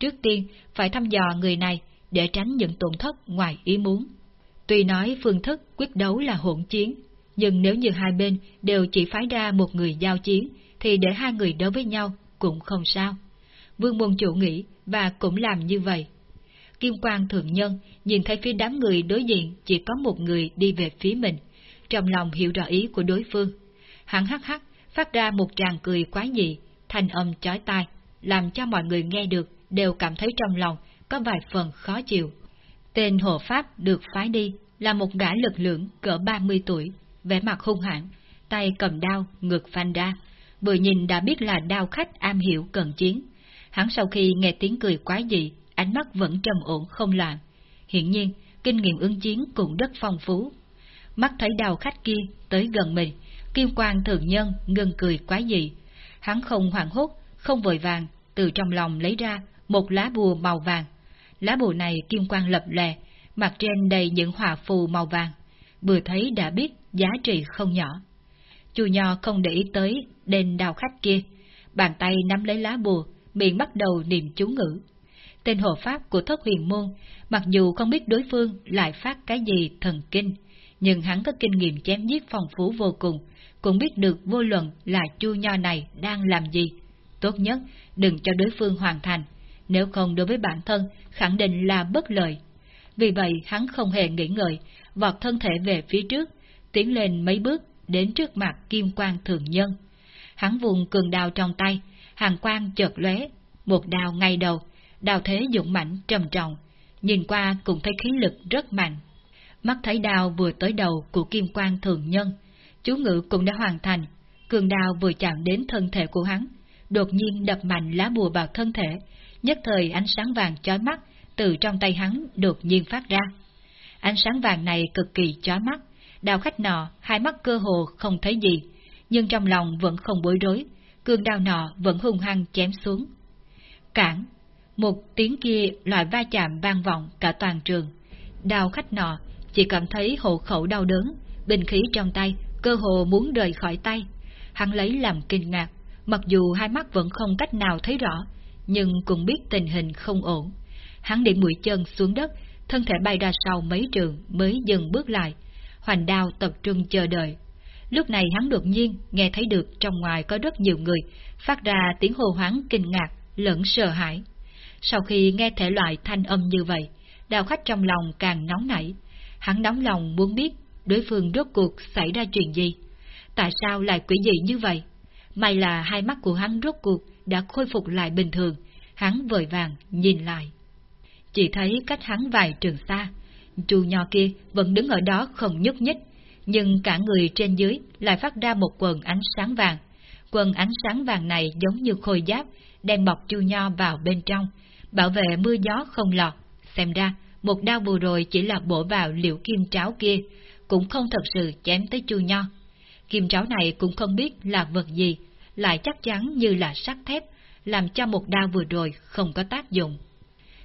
Trước tiên, phải thăm dò người này để tránh những tổn thất ngoài ý muốn. Tuy nói phương thức quyết đấu là hỗn chiến, nhưng nếu như hai bên đều chỉ phái ra một người giao chiến, thì để hai người đấu với nhau cũng không sao. Vương môn chủ nghĩ và cũng làm như vậy. Kim Quang Thượng Nhân nhìn thấy phía đám người đối diện chỉ có một người đi về phía mình, trong lòng hiểu rõ ý của đối phương. Hắn hắc hắc, phát ra một tràng cười quá dị, thanh âm chói tai, làm cho mọi người nghe được đều cảm thấy trong lòng có vài phần khó chịu. Tên hộ pháp được phái đi là một gã lực lượng cỡ 30 tuổi, vẻ mặt hung hãn, tay cầm đao, ngực phanh ra, vừa nhìn đã biết là đao khách am hiểu cần chiến. Hắn sau khi nghe tiếng cười quái dị, ánh mắt vẫn trầm ổn không loạn. Hiện nhiên, kinh nghiệm ứng chiến cũng rất phong phú. Mắt thấy đào khách kia tới gần mình, kim quang thường nhân ngưng cười quái dị. Hắn không hoảng hốt, không vội vàng, từ trong lòng lấy ra một lá bùa màu vàng. Lá bùa này kim quang lập lè, mặt trên đầy những hỏa phù màu vàng. Vừa thấy đã biết giá trị không nhỏ. Chu Nho không để ý tới đền đào khách kia, bàn tay nắm lấy lá bùa, miệng bắt đầu niệm chú ngữ. Tên hộ pháp của thất huyền môn, mặc dù không biết đối phương lại phát cái gì thần kinh, nhưng hắn có kinh nghiệm chém giết phong phú vô cùng, cũng biết được vô luận là chu nho này đang làm gì. Tốt nhất, đừng cho đối phương hoàn thành, nếu không đối với bản thân, khẳng định là bất lợi. Vì vậy hắn không hề nghĩ ngợi, vọt thân thể về phía trước, tiến lên mấy bước đến trước mặt kim quang thường nhân. Hắn vùng cường đào trong tay, hàng quang chợt lóe, một đào ngay đầu, đào thế dũng mãnh trầm trọng, nhìn qua cũng thấy khí lực rất mạnh. Mắt thấy đào vừa tới đầu của kim quang thường nhân, chú ngữ cũng đã hoàn thành, cường đào vừa chạm đến thân thể của hắn, đột nhiên đập mạnh lá bùa vào thân thể, nhất thời ánh sáng vàng chói mắt từ trong tay hắn đột nhiên phát ra. Ánh sáng vàng này cực kỳ chói mắt, đào khách nọ hai mắt cơ hồ không thấy gì, nhưng trong lòng vẫn không bối rối, cương đao nọ vẫn hung hăng chém xuống. Cản, một tiếng kia loại va chạm vang vọng cả toàn trường. Đào khách nọ chỉ cảm thấy hộ khẩu đau đớn, bình khí trong tay, cơ hồ muốn rời khỏi tay. Hắn lấy làm kinh ngạc, mặc dù hai mắt vẫn không cách nào thấy rõ, nhưng cũng biết tình hình không ổn. Hắn điểm mũi chân xuống đất, thân thể bay ra sau mấy trường mới dừng bước lại. Hoành đao tập trung chờ đợi. Lúc này hắn đột nhiên nghe thấy được trong ngoài có rất nhiều người phát ra tiếng hô hoáng kinh ngạc, lẫn sợ hãi. Sau khi nghe thể loại thanh âm như vậy, đào khách trong lòng càng nóng nảy. Hắn nóng lòng muốn biết đối phương rốt cuộc xảy ra chuyện gì. Tại sao lại quỷ dị như vậy? May là hai mắt của hắn rốt cuộc đã khôi phục lại bình thường, hắn vội vàng nhìn lại. Chỉ thấy cách hắn vài trường xa, chu nho kia vẫn đứng ở đó không nhúc nhích, nhưng cả người trên dưới lại phát ra một quần ánh sáng vàng. Quần ánh sáng vàng này giống như khôi giáp, đem bọc chu nho vào bên trong, bảo vệ mưa gió không lọt. Xem ra, một đao vừa rồi chỉ là bổ vào liễu kim tráo kia, cũng không thật sự chém tới chu nho. Kim tráo này cũng không biết là vật gì, lại chắc chắn như là sắt thép, làm cho một đao vừa rồi không có tác dụng.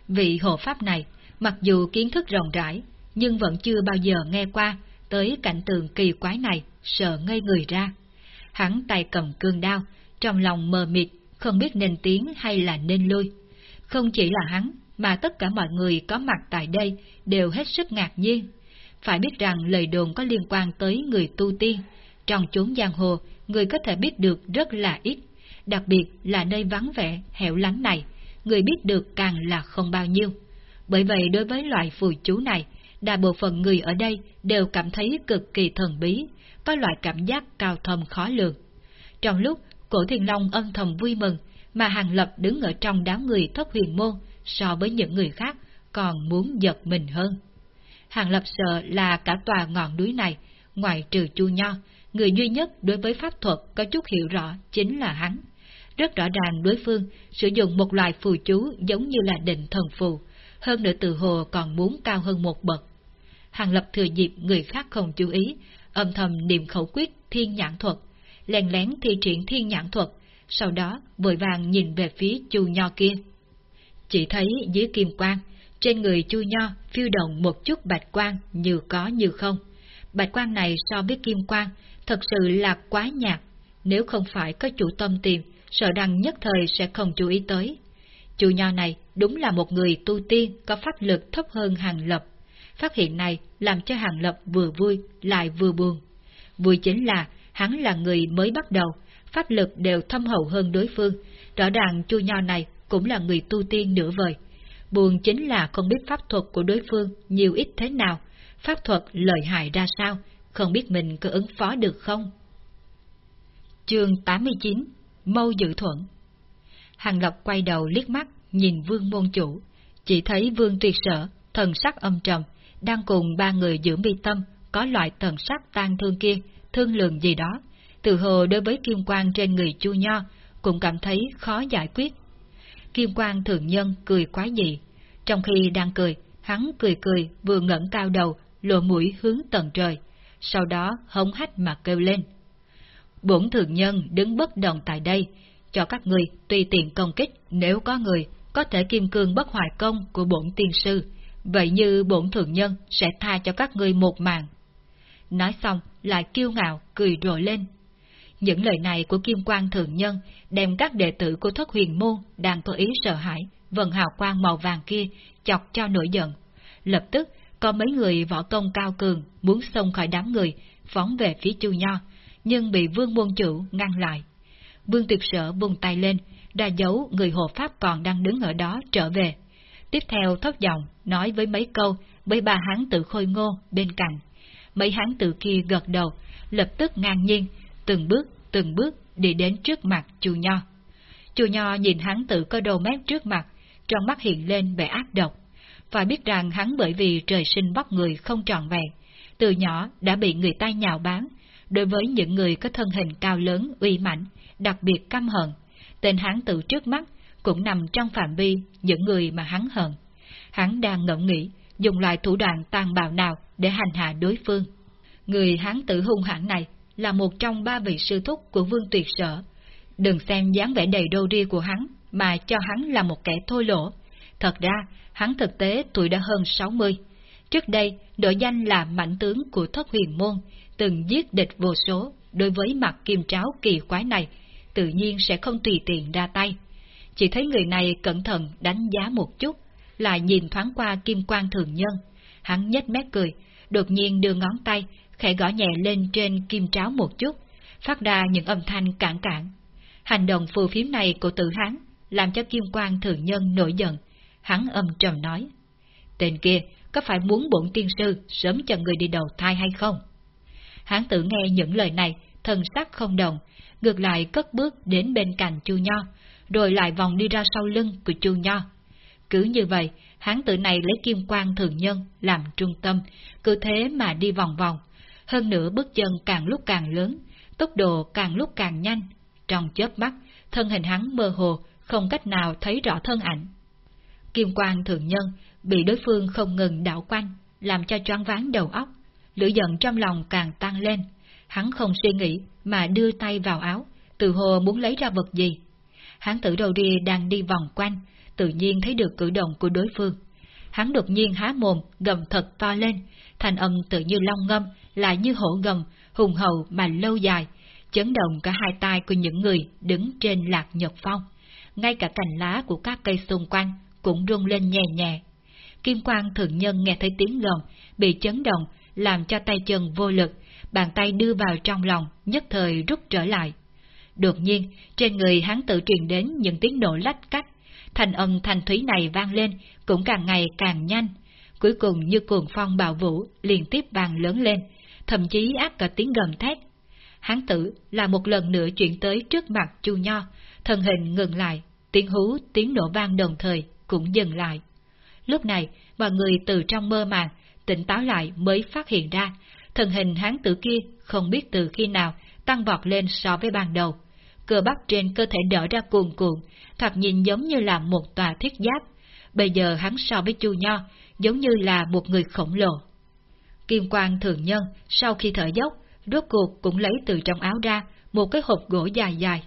Vị hộ pháp này, mặc dù kiến thức rộng rãi, nhưng vẫn chưa bao giờ nghe qua tới cảnh tượng kỳ quái này, sợ ngây người ra. Hắn tay cầm cương đao, trong lòng mờ mịt, không biết nên tiến hay là nên lui. Không chỉ là hắn, mà tất cả mọi người có mặt tại đây đều hết sức ngạc nhiên. Phải biết rằng lời đồn có liên quan tới người tu tiên. Trong chốn giang hồ, người có thể biết được rất là ít, đặc biệt là nơi vắng vẻ, hẻo lánh này, người biết được càng là không bao nhiêu. Bởi vậy đối với loại phù chú này, đa bộ phận người ở đây đều cảm thấy cực kỳ thần bí, có loại cảm giác cao thâm khó lường. Trong lúc cổ thiền long âm thầm vui mừng, mà Hàng Lập đứng ở trong đám người thất huyền môn so với những người khác còn muốn giật mình hơn. Hàng Lập sợ là cả tòa ngọn núi này, ngoài trừ Chu Nho, người duy nhất đối với pháp thuật có chút hiểu rõ chính là hắn. Rất rõ ràng đối phương sử dụng một loại phù chú giống như là định thần phù, hơn nữa từ hồ còn muốn cao hơn một bậc. Hàng Lập thừa dịp người khác không chú ý, âm thầm niệm khẩu quyết thiên nhãn thuật, lèn lén thi triển thiên nhãn thuật, sau đó vội vàng nhìn về phía chu nho kia. Chỉ thấy dưới kim quang, trên người chu nho phiêu động một chút bạch quang như có như không. Bạch quang này so với kim quang thật sự là quá nhạt, nếu không phải có chủ tâm tìm, sợ rằng nhất thời sẽ không chú ý tới. Chủ nho này đúng là một người tu tiên có pháp lực thấp hơn hàng lập. Phát hiện này làm cho hàng lập vừa vui lại vừa buồn. Vui chính là hắn là người mới bắt đầu, pháp lực đều thâm hậu hơn đối phương, rõ ràng chu nho này cũng là người tu tiên nửa vời. Buồn chính là không biết pháp thuật của đối phương nhiều ít thế nào, pháp thuật lợi hại ra sao, không biết mình có ứng phó được không? Chương 89 Mâu Dự Thuận. Hàng Lập quay đầu liếc mắt, nhìn vương môn chủ, chỉ thấy vương tuyệt sở, thần sắc âm trầm, đang cùng ba người dưỡng bi tâm, có loại thần sắc tan thương kia, thương lượng gì đó, từ hồ đối với kim quang trên người chu nho, cũng cảm thấy khó giải quyết. Kim quang thượng nhân cười quá dị, trong khi đang cười, hắn cười cười vừa ngẩng cao đầu, lộ mũi hướng tầng trời, sau đó hống hách mà kêu lên. Bổn thượng nhân đứng bất động tại đây, cho các người tùy tiện công kích nếu có người có thể kim cương bất hoại công của bổn tiên sư, vậy như bổn thượng nhân sẽ tha cho các người một mạng. Nói xong lại kiêu ngạo cười rộ lên. Những lời này của Kim Quang Thượng Nhân đem các đệ tử của thất huyền môn đang có ý sợ hãi, vần hào quang màu vàng kia chọc cho nổi giận. Lập tức có mấy người võ công cao cường muốn xông khỏi đám người, phóng về phía Chu Nho, nhưng bị vương môn chủ ngăn lại. Vương tuyệt sở buông tay lên, ra dấu người hộ pháp còn đang đứng ở đó trở về. Tiếp theo thấp giọng nói với mấy câu với ba hán tự khôi ngô bên cạnh. Mấy hán tự kia gật đầu, lập tức ngang nhiên, từng bước, từng bước đi đến trước mặt chu Nho. Chu Nho nhìn hắn tự có đầu mép trước mặt, trong mắt hiện lên vẻ ác độc. Phải biết rằng hắn bởi vì trời sinh bóc người không tròn vẹn, từ nhỏ đã bị người ta nhào bán đối với những người có thân hình cao lớn, uy mãnh, đặc biệt căm hận. Tên hắn tự trước mắt cũng nằm trong phạm vi những người mà hắn hận. Hắn đang ngẫm nghĩ dùng loại thủ đoạn tàn bạo nào để hành hạ đối phương. Người hắn tử hung hãn này là một trong ba vị sư thúc của Vương Tuyệt Sở. Đừng xem dáng vẻ đầy đô ri của hắn mà cho hắn là một kẻ thô lỗ. Thật ra, hắn thực tế tuổi đã hơn 60. Trước đây, đội danh là mạnh tướng của thất huyền môn, từng giết địch vô số, đối với mặt kim tráo kỳ quái này, tự nhiên sẽ không tùy tiện ra tay. Chỉ thấy người này cẩn thận đánh giá một chút, lại nhìn thoáng qua kim quan thường nhân, hắn nhếch mép cười, đột nhiên đưa ngón tay, khẽ gõ nhẹ lên trên kim tráo một chút, phát ra những âm thanh cản cản. Hành động phù phiếm này của tự hắn làm cho kim quan thường nhân nổi giận. Hắn âm trầm nói, tên kia có phải muốn bổn tiên sư sớm cho người đi đầu thai hay không? Hắn tự nghe những lời này, thần sắc không đồng, ngược lại cất bước đến bên cạnh Chu Nho, rồi lại vòng đi ra sau lưng của Chu Nho. Cứ như vậy, hắn tự này lấy kim quan thường nhân làm trung tâm, cứ thế mà đi vòng vòng. Hơn nữa bước chân càng lúc càng lớn, tốc độ càng lúc càng nhanh. Trong chớp mắt, thân hình hắn mơ hồ, không cách nào thấy rõ thân ảnh. Kim quan thường nhân bị đối phương không ngừng đảo quanh, làm cho choáng váng đầu óc. Lửa giận trong lòng càng tăng lên, hắn không suy nghĩ mà đưa tay vào áo, từ hồ muốn lấy ra vật gì. Hắn tử đầu đi đang đi vòng quanh, tự nhiên thấy được cử động của đối phương. Hắn đột nhiên há mồm, gầm thật to lên, thành âm tự như long ngâm, lại như hổ gầm, hùng hậu mà lâu dài, chấn động cả hai tai của những người đứng trên lạc nhật phong. Ngay cả cành lá của các cây xung quanh cũng rung lên nhẹ nhẹ. Kim quang thượng nhân nghe thấy tiếng gầm, bị chấn động, làm cho tay chân vô lực, bàn tay đưa vào trong lòng, nhất thời rút trở lại. Đột nhiên, trên người hắn tự truyền đến những tiếng nổ lách cách, thành âm thanh thúy này vang lên, cũng càng ngày càng nhanh. Cuối cùng như cuồng phong bạo vũ, liên tiếp vang lớn lên, thậm chí ác cả tiếng gầm thét. Hắn tử là một lần nữa chuyển tới trước mặt Chu Nho, thân hình ngừng lại, tiếng hú, tiếng nổ vang đồng thời cũng dừng lại. Lúc này, mọi người từ trong mơ màng, tỉnh táo lại mới phát hiện ra, thân hình hán tử kia không biết từ khi nào tăng vọt lên so với ban đầu. Cơ bắp trên cơ thể đỡ ra cuồn cuộn, thoạt nhìn giống như là một tòa thiết giáp. Bây giờ hắn so với Chu Nho, giống như là một người khổng lồ. Kim quang thường nhân, sau khi thở dốc, rốt cuộc cũng lấy từ trong áo ra một cái hộp gỗ dài dài.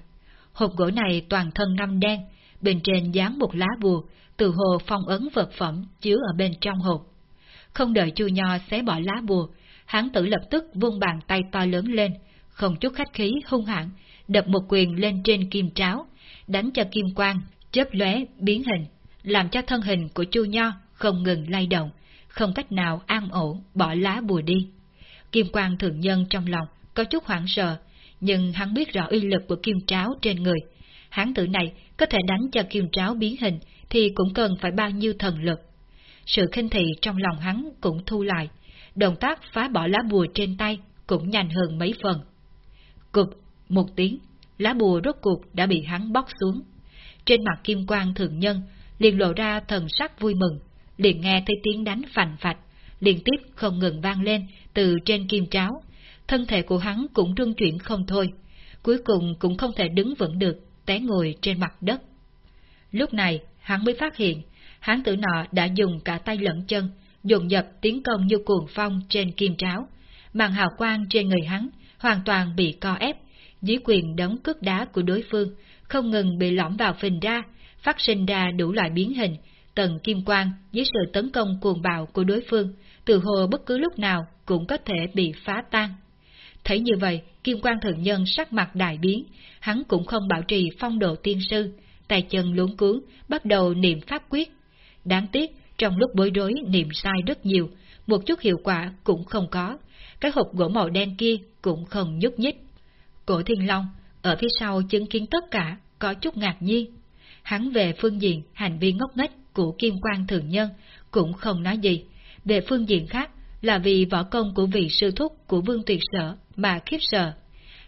Hộp gỗ này toàn thân ngâm đen, bên trên dán một lá bùa, từ hồ phong ấn vật phẩm chứa ở bên trong hộp. Không đợi Chu Nho xé bỏ lá bùa, hắn tử lập tức vung bàn tay to lớn lên, không chút khách khí hung hãn, đập một quyền lên trên kim tráo, đánh cho kim quang, chớp lóe biến hình, làm cho thân hình của Chu Nho không ngừng lay động, không cách nào an ổn bỏ lá bùa đi. Kim quang thượng nhân trong lòng có chút hoảng sợ, nhưng hắn biết rõ uy lực của kim tráo trên người. Hắn tử này có thể đánh cho kim tráo biến hình thì cũng cần phải bao nhiêu thần lực. Sự khinh thị trong lòng hắn cũng thu lại, động tác phá bỏ lá bùa trên tay cũng nhanh hơn mấy phần. Cục, một tiếng, lá bùa rốt cuộc đã bị hắn bóc xuống. Trên mặt kim quang thượng nhân liền lộ ra thần sắc vui mừng, liền nghe thấy tiếng đánh phành phạch, liên tiếp không ngừng vang lên từ trên kim tráo. Thân thể của hắn cũng rung chuyển không thôi, cuối cùng cũng không thể đứng vững được, té ngồi trên mặt đất. Lúc này, hắn mới phát hiện, hắn tử nọ đã dùng cả tay lẫn chân, dồn dập tiến công như cuồng phong trên kim tráo. Màn hào quang trên người hắn hoàn toàn bị co ép, dưới quyền đóng cước đá của đối phương, không ngừng bị lõm vào phình ra, phát sinh ra đủ loại biến hình, tầng kim quang dưới sự tấn công cuồng bạo của đối phương, từ hồ bất cứ lúc nào cũng có thể bị phá tan. Thấy như vậy, kim quang thượng nhân sắc mặt đại biến, hắn cũng không bảo trì phong độ tiên sư, tay chân luống cuốn, bắt đầu niệm pháp quyết. Đáng tiếc, trong lúc bối rối niệm sai rất nhiều, một chút hiệu quả cũng không có, cái hộp gỗ màu đen kia cũng không nhúc nhích. Cổ Thiên Long ở phía sau chứng kiến tất cả, có chút ngạc nhiên. Hắn về phương diện hành vi ngốc nghếch của Kim Quang thượng Nhân cũng không nói gì. Về phương diện khác là vì võ công của vị sư thúc của Vương Tuyệt Sở mà khiếp sợ.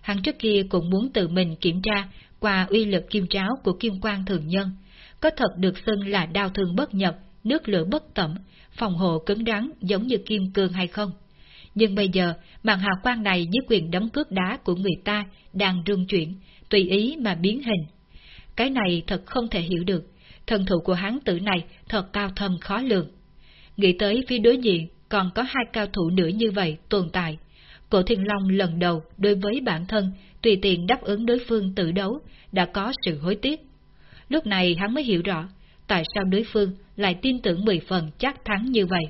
Hắn trước kia cũng muốn tự mình kiểm tra qua uy lực kim tráo của Kim Quang Thường Nhân, có thật được xưng là đao thương bất nhập, nước lửa bất tẩm, phòng hộ cứng rắn giống như kim cương hay không. Nhưng bây giờ, màn hào quang này dưới quyền đấm cước đá của người ta đang rung chuyển, tùy ý mà biến hình. Cái này thật không thể hiểu được, thần thủ của hắn tử này thật cao thâm khó lường. Nghĩ tới phía đối diện còn có hai cao thủ nữa như vậy tồn tại. Cổ Thiên Long lần đầu đối với bản thân tùy tiện đáp ứng đối phương tự đấu đã có sự hối tiếc. Lúc này hắn mới hiểu rõ tại sao đối phương lại tin tưởng mười phần chắc thắng như vậy.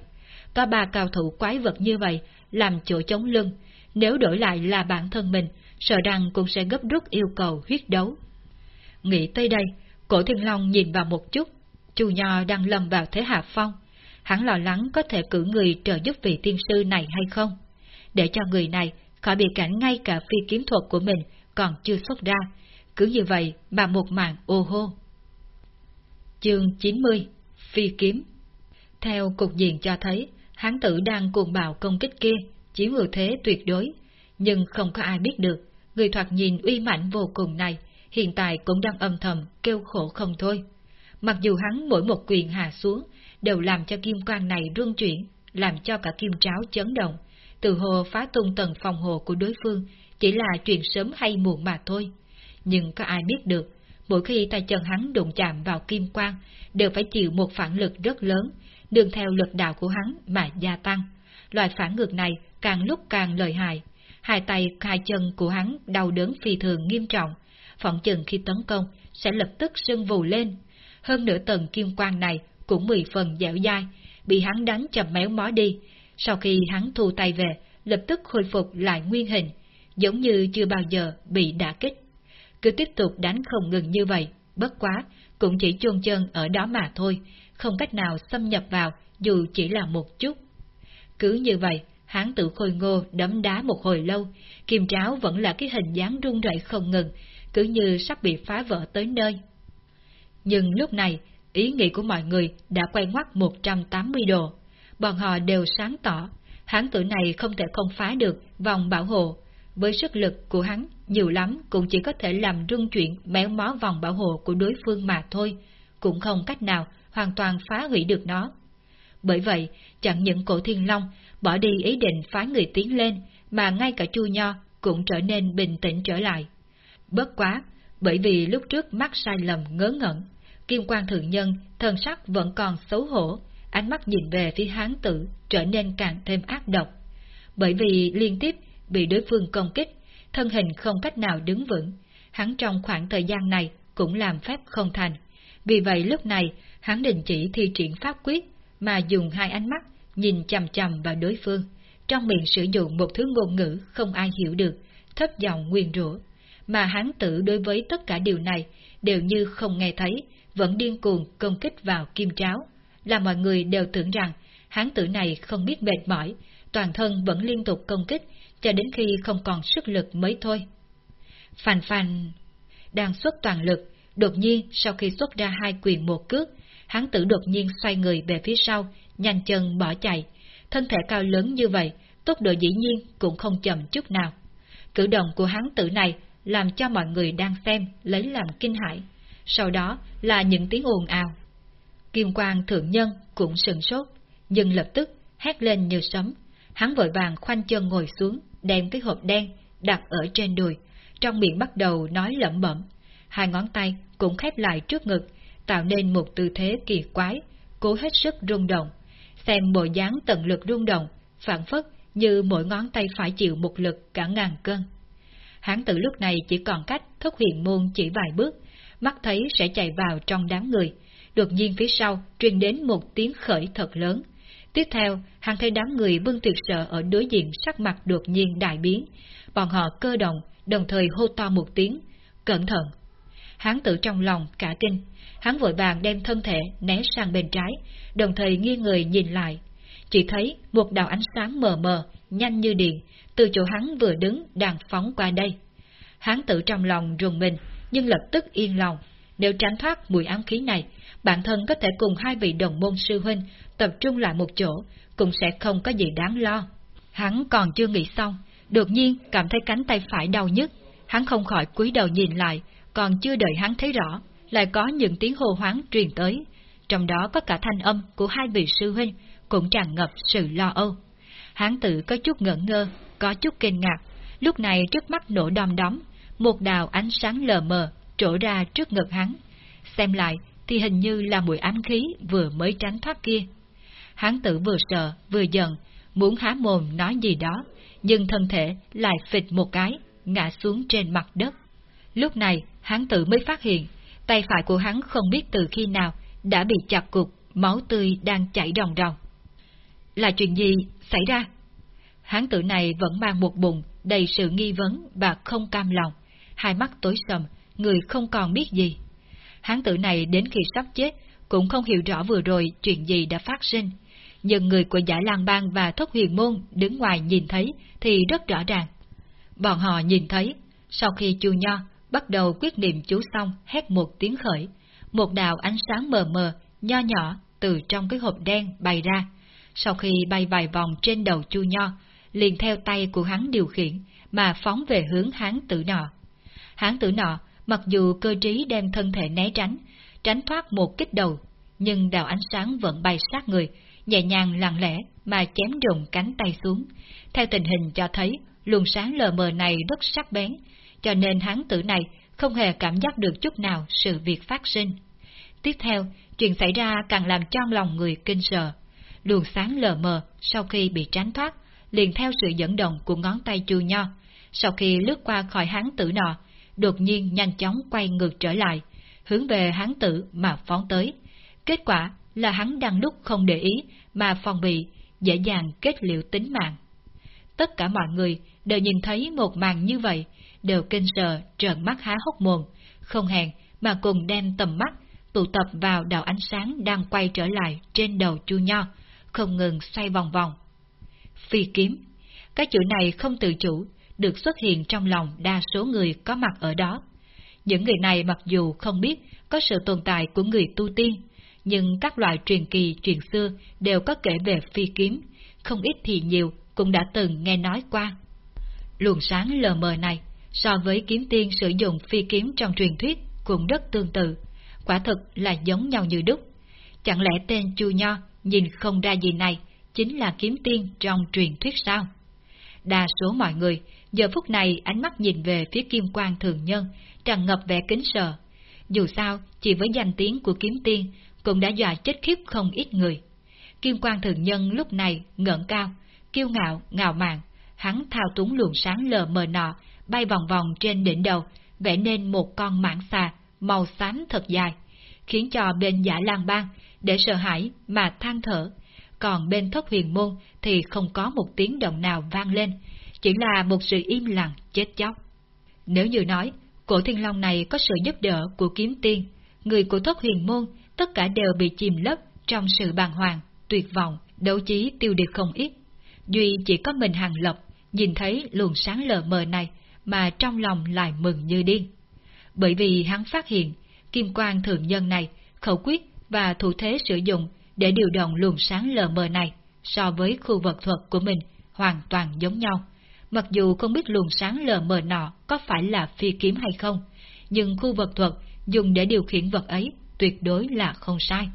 Có ba cao thủ quái vật như vậy làm chỗ chống lưng, nếu đổi lại là bản thân mình, sợ rằng cũng sẽ gấp rút yêu cầu huyết đấu. Nghĩ tới đây, cổ thiên long nhìn vào một chút, chu nho đang lầm vào thế hạ phong hắn lo lắng có thể cử người trợ giúp vị tiên sư này hay không, để cho người này khỏi bị cảnh ngay cả phi kiếm thuật của mình còn chưa xuất ra, cứ như vậy mà một màn ô hô. Chương 90 Phi kiếm Theo cục diện cho thấy, hán tử đang cuồng bạo công kích kia, chiếm ưu thế tuyệt đối, nhưng không có ai biết được, người thoạt nhìn uy mãnh vô cùng này, hiện tại cũng đang âm thầm kêu khổ không thôi. Mặc dù hắn mỗi một quyền hạ xuống, đều làm cho kim quang này rung chuyển, làm cho cả kim tráo chấn động, từ hồ phá tung tầng phòng hộ của đối phương, chỉ là chuyện sớm hay muộn mà thôi. Nhưng có ai biết được, mỗi khi tay chân hắn đụng chạm vào kim quang, đều phải chịu một phản lực rất lớn, đường theo lực đạo của hắn mà gia tăng. Loại phản ngược này càng lúc càng lợi hại. Hai tay, hai chân của hắn đau đớn phi thường nghiêm trọng, phỏng chừng khi tấn công sẽ lập tức sưng vù lên. Hơn nửa tầng kim quang này cũng mười phần dẻo dai, bị hắn đánh chầm méo mó đi. Sau khi hắn thu tay về, lập tức khôi phục lại nguyên hình, giống như chưa bao giờ bị đả kích. Cứ tiếp tục đánh không ngừng như vậy, bất quá, cũng chỉ chuông chân ở đó mà thôi, không cách nào xâm nhập vào dù chỉ là một chút. Cứ như vậy, hắn tự khôi ngô đấm đá một hồi lâu, kim tráo vẫn là cái hình dáng rung rẩy không ngừng, cứ như sắp bị phá vỡ tới nơi. Nhưng lúc này, ý nghĩ của mọi người đã quay ngoắt 180 độ. Bọn họ đều sáng tỏ, hắn tử này không thể không phá được vòng bảo hộ. Với sức lực của hắn, nhiều lắm cũng chỉ có thể làm rung chuyển méo mó vòng bảo hộ của đối phương mà thôi, cũng không cách nào hoàn toàn phá hủy được nó. Bởi vậy, chẳng những cổ thiên long bỏ đi ý định phá người tiến lên, mà ngay cả chu nho cũng trở nên bình tĩnh trở lại. Bất quá, bởi vì lúc trước mắc sai lầm ngớ ngẩn, kim quan thượng nhân thần sắc vẫn còn xấu hổ, ánh mắt nhìn về phía hán tử trở nên càng thêm ác độc. Bởi vì liên tiếp bị đối phương công kích, thân hình không cách nào đứng vững, hắn trong khoảng thời gian này cũng làm phép không thành. Vì vậy lúc này, hắn đình chỉ thi triển pháp quyết, mà dùng hai ánh mắt nhìn chầm chầm vào đối phương, trong miệng sử dụng một thứ ngôn ngữ không ai hiểu được, thấp giọng nguyên rủa mà hắn tử đối với tất cả điều này đều như không nghe thấy, vẫn điên cuồng công kích vào kim tráo, là mọi người đều tưởng rằng hán tử này không biết mệt mỏi, toàn thân vẫn liên tục công kích, cho đến khi không còn sức lực mới thôi. Phàn phàn đang xuất toàn lực, đột nhiên sau khi xuất ra hai quyền một cước, hán tử đột nhiên xoay người về phía sau, nhanh chân bỏ chạy. Thân thể cao lớn như vậy, tốc độ dĩ nhiên cũng không chậm chút nào. Cử động của hán tử này làm cho mọi người đang xem lấy làm kinh hãi. Sau đó là những tiếng ồn ào. Kim quang thượng nhân cũng sừng sốt, nhưng lập tức hét lên như sấm. Hắn vội vàng khoanh chân ngồi xuống, đem cái hộp đen đặt ở trên đùi, trong miệng bắt đầu nói lẩm bẩm. Hai ngón tay cũng khép lại trước ngực, tạo nên một tư thế kỳ quái, cố hết sức rung động. Xem bộ dáng tận lực rung động, phản phất như mỗi ngón tay phải chịu một lực cả ngàn cân. hắn từ lúc này chỉ còn cách thất huyền môn chỉ vài bước, mắt thấy sẽ chạy vào trong đám người. Đột nhiên phía sau truyền đến một tiếng khởi thật lớn. Tiếp theo, hắn thấy đám người bưng tuyệt sợ ở đối diện sắc mặt đột nhiên đại biến. Bọn họ cơ động, đồng thời hô to một tiếng, cẩn thận. Hắn tự trong lòng cả kinh, hắn vội vàng đem thân thể né sang bên trái, đồng thời nghiêng người nhìn lại. Chỉ thấy một đạo ánh sáng mờ mờ, nhanh như điện, từ chỗ hắn vừa đứng đang phóng qua đây. Hắn tự trong lòng rùng mình, nhưng lập tức yên lòng. Nếu tránh thoát mùi ám khí này, bản thân có thể cùng hai vị đồng môn sư huynh tập trung lại một chỗ, cũng sẽ không có gì đáng lo. Hắn còn chưa nghĩ xong, đột nhiên cảm thấy cánh tay phải đau nhức. Hắn không khỏi cúi đầu nhìn lại, còn chưa đợi hắn thấy rõ, lại có những tiếng hô hoáng truyền tới. Trong đó có cả thanh âm của hai vị sư huynh, cũng tràn ngập sự lo âu. Hắn tự có chút ngẩn ngơ, có chút kinh ngạc, lúc này trước mắt nổ đom đóm, một đào ánh sáng lờ mờ trổ ra trước ngực hắn. Xem lại thì hình như là mùi ám khí vừa mới tránh thoát kia. Hắn tự vừa sợ vừa giận, muốn há mồm nói gì đó, nhưng thân thể lại phịch một cái, ngã xuống trên mặt đất. Lúc này, hắn tự mới phát hiện, tay phải của hắn không biết từ khi nào đã bị chặt cục, máu tươi đang chảy ròng ròng. Là chuyện gì xảy ra? Hán tử này vẫn mang một bụng đầy sự nghi vấn và không cam lòng, hai mắt tối sầm, người không còn biết gì. Hán tử này đến khi sắp chết cũng không hiểu rõ vừa rồi chuyện gì đã phát sinh, nhưng người của giải Lan Bang và Thất Huyền Môn đứng ngoài nhìn thấy thì rất rõ ràng. Bọn họ nhìn thấy, sau khi Chu Nho bắt đầu quyết niệm chú xong hét một tiếng khởi, một đạo ánh sáng mờ mờ, nho nhỏ từ trong cái hộp đen bay ra. Sau khi bay vài vòng trên đầu Chu Nho, liền theo tay của hắn điều khiển mà phóng về hướng hán tử nọ. Hán tử nọ, mặc dù cơ trí đem thân thể né tránh, tránh thoát một kích đầu, nhưng đạo ánh sáng vẫn bay sát người, nhẹ nhàng lặng lẽ mà chém rụng cánh tay xuống. Theo tình hình cho thấy, luồng sáng lờ mờ này rất sắc bén, cho nên hán tử này không hề cảm giác được chút nào sự việc phát sinh. Tiếp theo, chuyện xảy ra càng làm cho lòng người kinh sợ. Luồng sáng lờ mờ sau khi bị tránh thoát, liền theo sự dẫn động của ngón tay chu nho, sau khi lướt qua khỏi hán tử nọ, đột nhiên nhanh chóng quay ngược trở lại, hướng về hán tử mà phóng tới. Kết quả là hắn đang lúc không để ý mà phòng bị, dễ dàng kết liễu tính mạng. Tất cả mọi người đều nhìn thấy một màn như vậy, đều kinh sợ trợn mắt há hốc mồm, không hẹn mà cùng đem tầm mắt tụ tập vào đạo ánh sáng đang quay trở lại trên đầu chu nho, không ngừng xoay vòng vòng. Phi kiếm, cái chữ này không tự chủ, được xuất hiện trong lòng đa số người có mặt ở đó. Những người này mặc dù không biết có sự tồn tại của người tu tiên, nhưng các loại truyền kỳ truyền xưa đều có kể về phi kiếm, không ít thì nhiều cũng đã từng nghe nói qua. Luồng sáng lờ mờ này, so với kiếm tiên sử dụng phi kiếm trong truyền thuyết cũng rất tương tự, quả thực là giống nhau như đúc. Chẳng lẽ tên Chu Nho nhìn không ra gì này chính là kiếm tiên trong truyền thuyết sao? Đa số mọi người giờ phút này ánh mắt nhìn về phía kim quan thường nhân, tràn ngập vẻ kính sợ. Dù sao, chỉ với danh tiếng của kiếm tiên cũng đã dọa chết khiếp không ít người. Kim quan thường nhân lúc này ngẩng cao, kiêu ngạo, ngạo mạn, hắn thao túng luồng sáng lờ mờ nọ, bay vòng vòng trên đỉnh đầu, vẽ nên một con mãng xà, màu xám thật dài, khiến cho bên giả lang bang, để sợ hãi mà than thở, còn bên thất huyền môn thì không có một tiếng động nào vang lên, chỉ là một sự im lặng chết chóc. Nếu như nói, cổ thiên long này có sự giúp đỡ của kiếm tiên, người của thất huyền môn tất cả đều bị chìm lấp trong sự bàng hoàng, tuyệt vọng, đấu trí tiêu diệt không ít. Duy chỉ có mình hàng lập, nhìn thấy luồng sáng lờ mờ này mà trong lòng lại mừng như điên. Bởi vì hắn phát hiện, kim quang thượng nhân này, khẩu quyết và thủ thế sử dụng để điều động luồng sáng lờ mờ này so với khu vật thuật của mình hoàn toàn giống nhau. Mặc dù không biết luồng sáng lờ mờ nọ có phải là phi kiếm hay không, nhưng khu vật thuật dùng để điều khiển vật ấy tuyệt đối là không sai.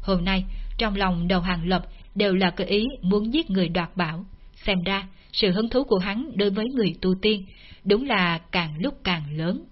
Hôm nay, trong lòng đầu hàng lập đều là cơ ý muốn giết người đoạt bảo. Xem ra, sự hứng thú của hắn đối với người tu tiên đúng là càng lúc càng lớn.